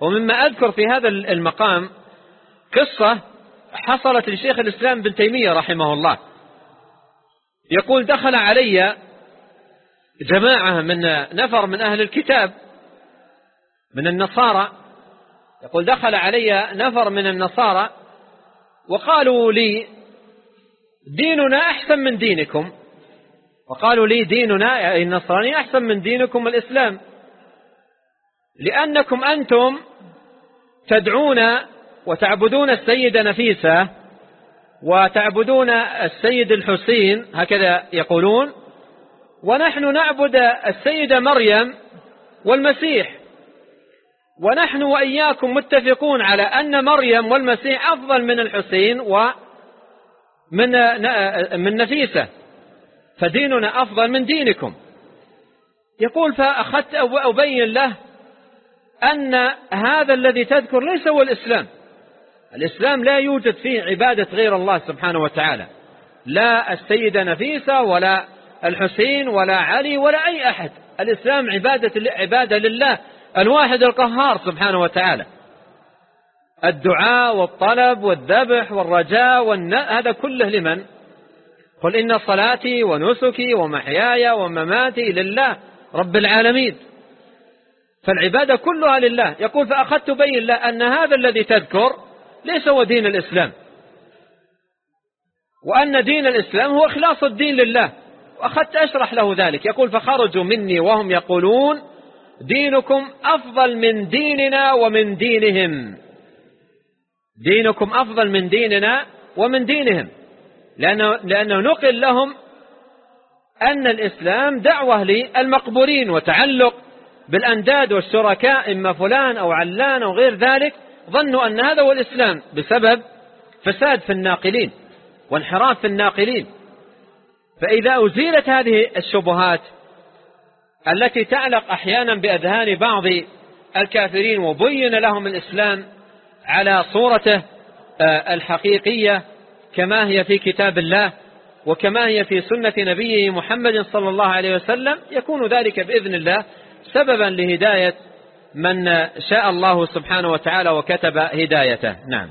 Speaker 2: ومما أذكر في هذا المقام قصة حصلت لشيخ الإسلام بن تيمية رحمه الله. يقول دخل علي جماعة من نفر من أهل الكتاب من النصارى يقول دخل علي نفر من النصارى وقالوا لي ديننا أحسن من دينكم. وقالوا لي ديننا أي النصراني أحسن من دينكم الإسلام. لأنكم أنتم تدعون وتعبدون السيدة نفيسة وتعبدون السيد الحسين هكذا يقولون. ونحن نعبد السيدة مريم والمسيح. ونحن وإياكم متفقون على أن مريم والمسيح أفضل من الحسين ومن من نفيسة. فديننا أفضل من دينكم. يقول فأخذت أبين له أن هذا الذي تذكر ليس هو الإسلام. الإسلام لا يوجد فيه عبادة غير الله سبحانه وتعالى. لا السيدة نفيسة ولا الحسين ولا علي ولا أي أحد. الإسلام عبادة, عبادة لله. الواحد القهار سبحانه وتعالى. الدعاء والطلب والذبح والرجاء والنا... هذا كله لمن؟ قل إن صلاتي ونسكي ومحياي ومماتي لله رب العالمين. فالعبادة كلها لله. يقول فأخذت بين له أن هذا الذي تذكر ليس هو دين الإسلام. وأن دين الإسلام هو إخلاص الدين لله. وأخذت أشرح له ذلك. يقول فخرجوا مني وهم يقولون دينكم أفضل من ديننا ومن دينهم. دينكم أفضل من ديننا ومن دينهم. لأنه, لأنه نقل لهم أن الإسلام دعوة للمقبورين وتعلق بالأنداد والشركاء إما فلان أو علان أو غير ذلك. ظنوا أن هذا هو الإسلام بسبب فساد في الناقلين وانحراف في الناقلين. فإذا أزيلت هذه الشبهات التي تعلق أحيانا بأذهان بعض الكافرين وبين لهم الإسلام على صورته آه، الحقيقية كما هي في كتاب الله وكما هي في سنة نبيه محمد صلى الله عليه وسلم يكون ذلك بإذن الله سببا لهداية من شاء الله سبحانه وتعالى وكتب هدايته. نعم.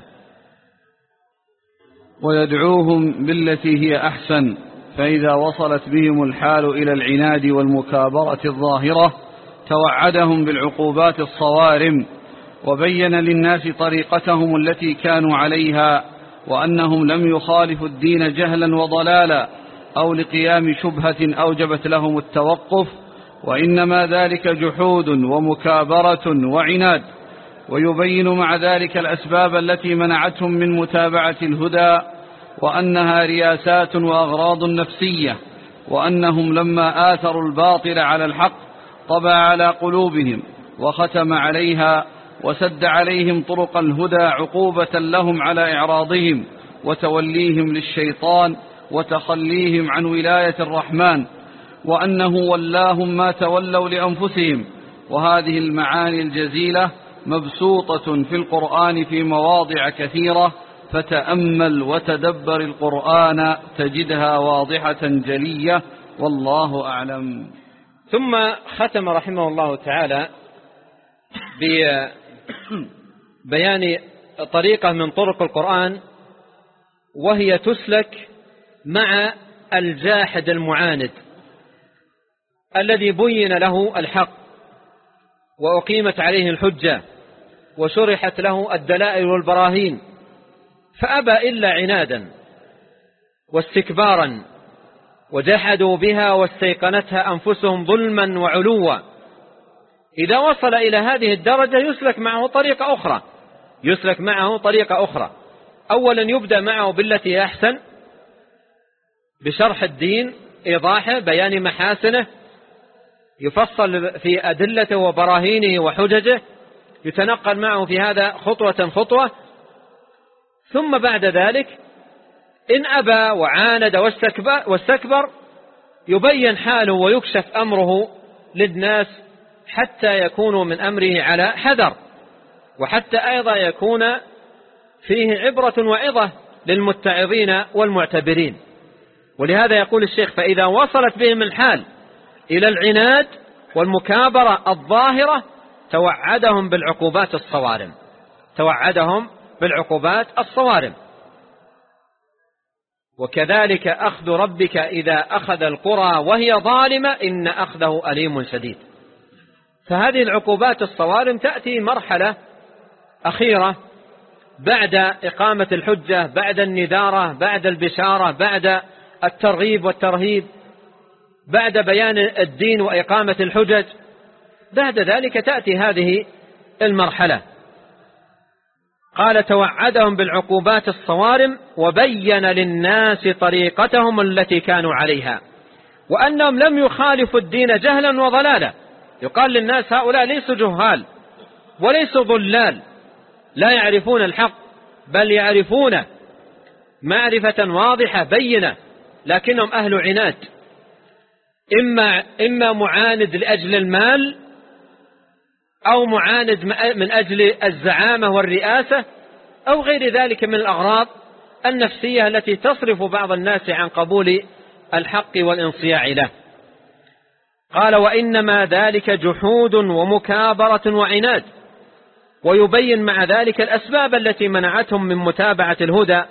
Speaker 1: ويدعوهم بالتي هي أحسن. فإذا وصلت بهم الحال إلى العناد والمكابرة الظاهرة توعدهم بالعقوبات الصوارم وبين للناس طريقتهم التي كانوا عليها وأنهم لم يخالفوا الدين جهلا وضلالا أو لقيام شبهة أوجبت لهم التوقف وإنما ذلك جحود ومكابرة وعناد. ويبين مع ذلك الأسباب التي منعتهم من متابعة الهدى وأنها رياسات وأغراض نفسية وأنهم لما آثروا الباطل على الحق طبع على قلوبهم وختم عليها وسد عليهم طرق الهدى عقوبة لهم على إعراضهم وتوليهم للشيطان وتخليهم عن ولاية الرحمن وأنه ولاهم ما تولوا لأنفسهم وهذه المعاني الجزيلة مبسوطة في القرآن في مواضع كثيرة فتأمل وتدبر القرآن تجدها واضحة جلية والله أعلم.
Speaker 2: ثم ختم رحمه الله تعالى ببيان طريقة من طرق القرآن وهي تسلك مع الجاحد المعاند الذي بين له الحق وأقيمت عليه الحجة وشرحت له الدلائل والبراهين. فأبى إلا عنادا واستكبارا وجحدوا بها واستيقنتها أنفسهم ظلما وعلوا. إذا وصل إلى هذه الدرجة يسلك معه طريقة أخرى يسلك معه طريقة أخرى. أولا يبدأ معه بالتي أحسن بشرح الدين إيضاحه بيان محاسنه يفصل في أدلته وبراهينه وحججه يتنقل معه في هذا خطوة خطوة ثم بعد ذلك إن أبى وعاند واستكبر, يبين حاله ويكشف أمره للناس حتى يكونوا من أمره على حذر وحتى أيضا يكون فيه عبرة وعظة للمتعظين والمعتبرين. ولهذا يقول الشيخ فإذا وصلت بهم الحال إلى العناد والمكابرة الظاهرة توعدهم بالعقوبات الصوارم توعدهم بالعقوبات الصوارم. وكذلك أخذ ربك إذا أخذ القرى وهي ظالمة إن أخذه أليم شديد. فهذه العقوبات الصوارم تأتي مرحلة أخيرة بعد إقامة الحجة بعد الندارة بعد البشارة بعد الترغيب والترهيب بعد بيان الدين وإقامة الحجج. بعد ذلك تأتي هذه المرحلة. قال توعدهم بالعقوبات الصوارم وبين للناس طريقتهم التي كانوا عليها. وأنهم لم يخالفوا الدين جهلا وضلالا. يقال للناس هؤلاء ليسوا جهال وليسوا ضلال. لا يعرفون الحق بل يعرفون معرفة واضحة بينة لكنهم أهل عناد. إما, إما معاند لأجل المال أو معاند من أجل الزعامة والرئاسة أو غير ذلك من الأغراض النفسية التي تصرف بعض الناس عن قبول الحق والانصياع له. قال وإنما ذلك جحود ومكابرة وعناد. ويبين مع ذلك الأسباب التي منعتهم من متابعة الهدى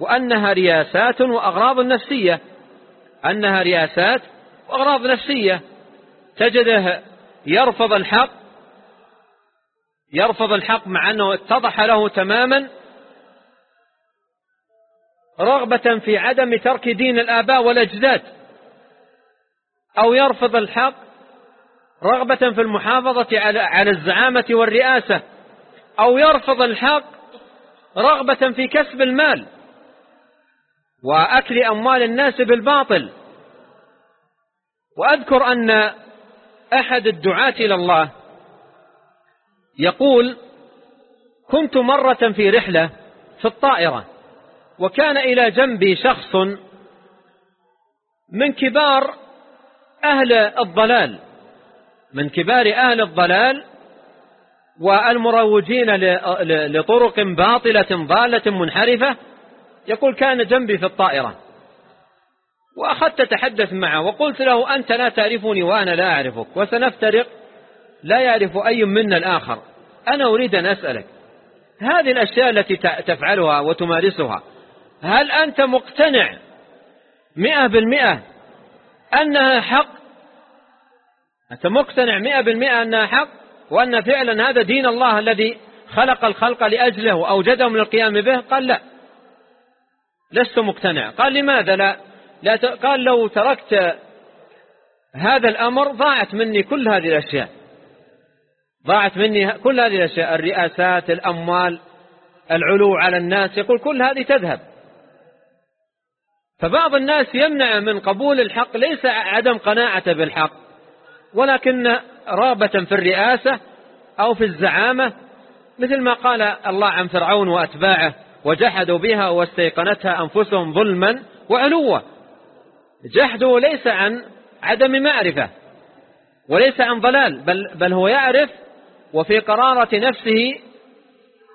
Speaker 2: وأنها رياسات وأغراض نفسية. أنها رياسات وأغراض نفسية. تجده يرفض الحق يرفض الحق مع أنه اتضح له تماما رغبة في عدم ترك دين الآباء والأجداد. أو يرفض الحق رغبة في المحافظة على الزعامة والرئاسة. أو يرفض الحق رغبة في كسب المال وأكل أموال الناس بالباطل. وأذكر أن أحد الدعاة إلى الله يقول كنت مرة في رحلة في الطائرة وكان إلى جنبي شخص من كبار أهل الضلال من كبار أهل الضلال والمروجين لطرق باطلة ضالة منحرفة يقول كان جنبي في الطائرة. وأخذت أتحدث معه وقلت له أنت لا تعرفني وأنا لا أعرفك وسنفترق لا يعرف أي منا الآخر. أنا أريد أن أسألك هذه الأشياء التي تفعلها وتمارسها هل أنت مقتنع مئة بالمئة أنها حق؟ أنت مقتنع مئة بالمئة أنها حق؟ وأن فعلا هذا دين الله الذي خلق الخلق لأجله وأوجدهم للقيام به؟ قال لا. لست مقتنع. قال لماذا؟ لا, لا. قال لو تركت هذا الأمر ضاعت مني كل هذه الأشياء. ضاعت مني كل هذه الأشياء الرئاسات الأموال العلو على الناس يقول كل هذه تذهب. فبعض الناس يمنع من قبول الحق ليس عدم قناعة بالحق ولكن رغبة في الرئاسة أو في الزعامة مثل ما قال الله عن فرعون وأتباعه وجحدوا بها واستيقنتها أنفسهم ظلما وعلوا. جحدوا ليس عن عدم معرفة وليس عن ضلال بل, بل هو يعرف وفي قرارة نفسه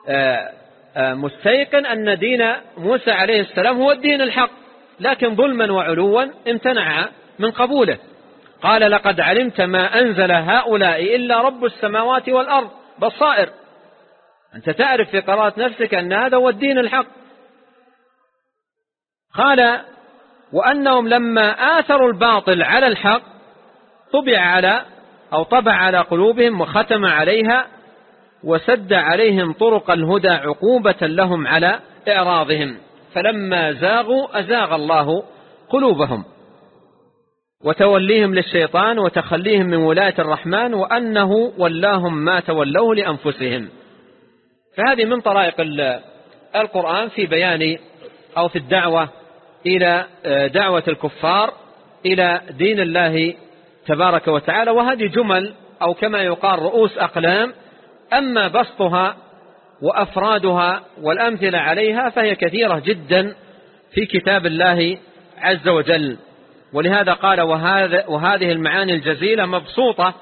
Speaker 2: آه، آه، مستيقن أن دين موسى عليه السلام هو الدين الحق لكن ظلما وعلوا امتنع من قبوله. قال لقد علمت ما أنزل هؤلاء إلا رب السماوات والأرض. بصائر أنت تعرف في قرارة نفسك أن هذا هو الدين الحق. قال وأنهم لما آثروا الباطل على الحق طبع على أو طبع على قلوبهم وختم عليها وسد عليهم طرق الهدى عقوبة لهم على إعراضهم. فلما زاغوا أزاغ الله قلوبهم. وتوليهم للشيطان وتخليهم من ولاية الرحمن وأنه ولاهم ما تولوه لأنفسهم. فهذه من طرائق القرآن في بيان أو في الدعوة إلى آه، دعوة الكفار إلى دين الله تبارك وتعالى وهذه جمل أو كما يقال رؤوس أقلام أما بسطها وأفرادها والأمثلة عليها فهي كثيرة جدا في كتاب الله عز وجل. ولهذا قال وهذا وهذه المعاني الجزيلة مبسوطة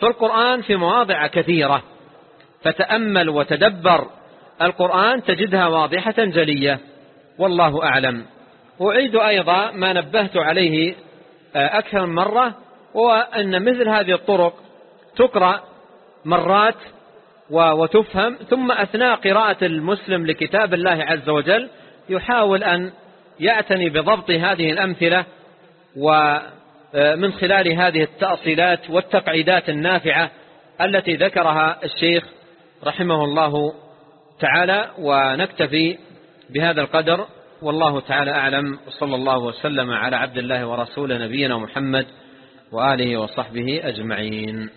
Speaker 2: في القرآن في مواضع كثيرة. فتأمل وتدبر القرآن تجدها واضحة جلية. والله أعلم. أعيد أيضا ما نبهت عليه آه، أكثر مرة وأن مثل هذه الطرق تقرأ مرات وتفهم ثم أثناء قراءة المسلم لكتاب الله عز وجل يحاول أن يعتني بضبط هذه الأمثلة ومن خلال هذه التأصيلات والتقعيدات النافعة التي ذكرها الشيخ رحمه الله تعالى ونكتفي بهذا القدر. والله تعالى أعلم صلى الله وسلم على عبد الله ورسول نبينا محمد وآله وصحبه أجمعين.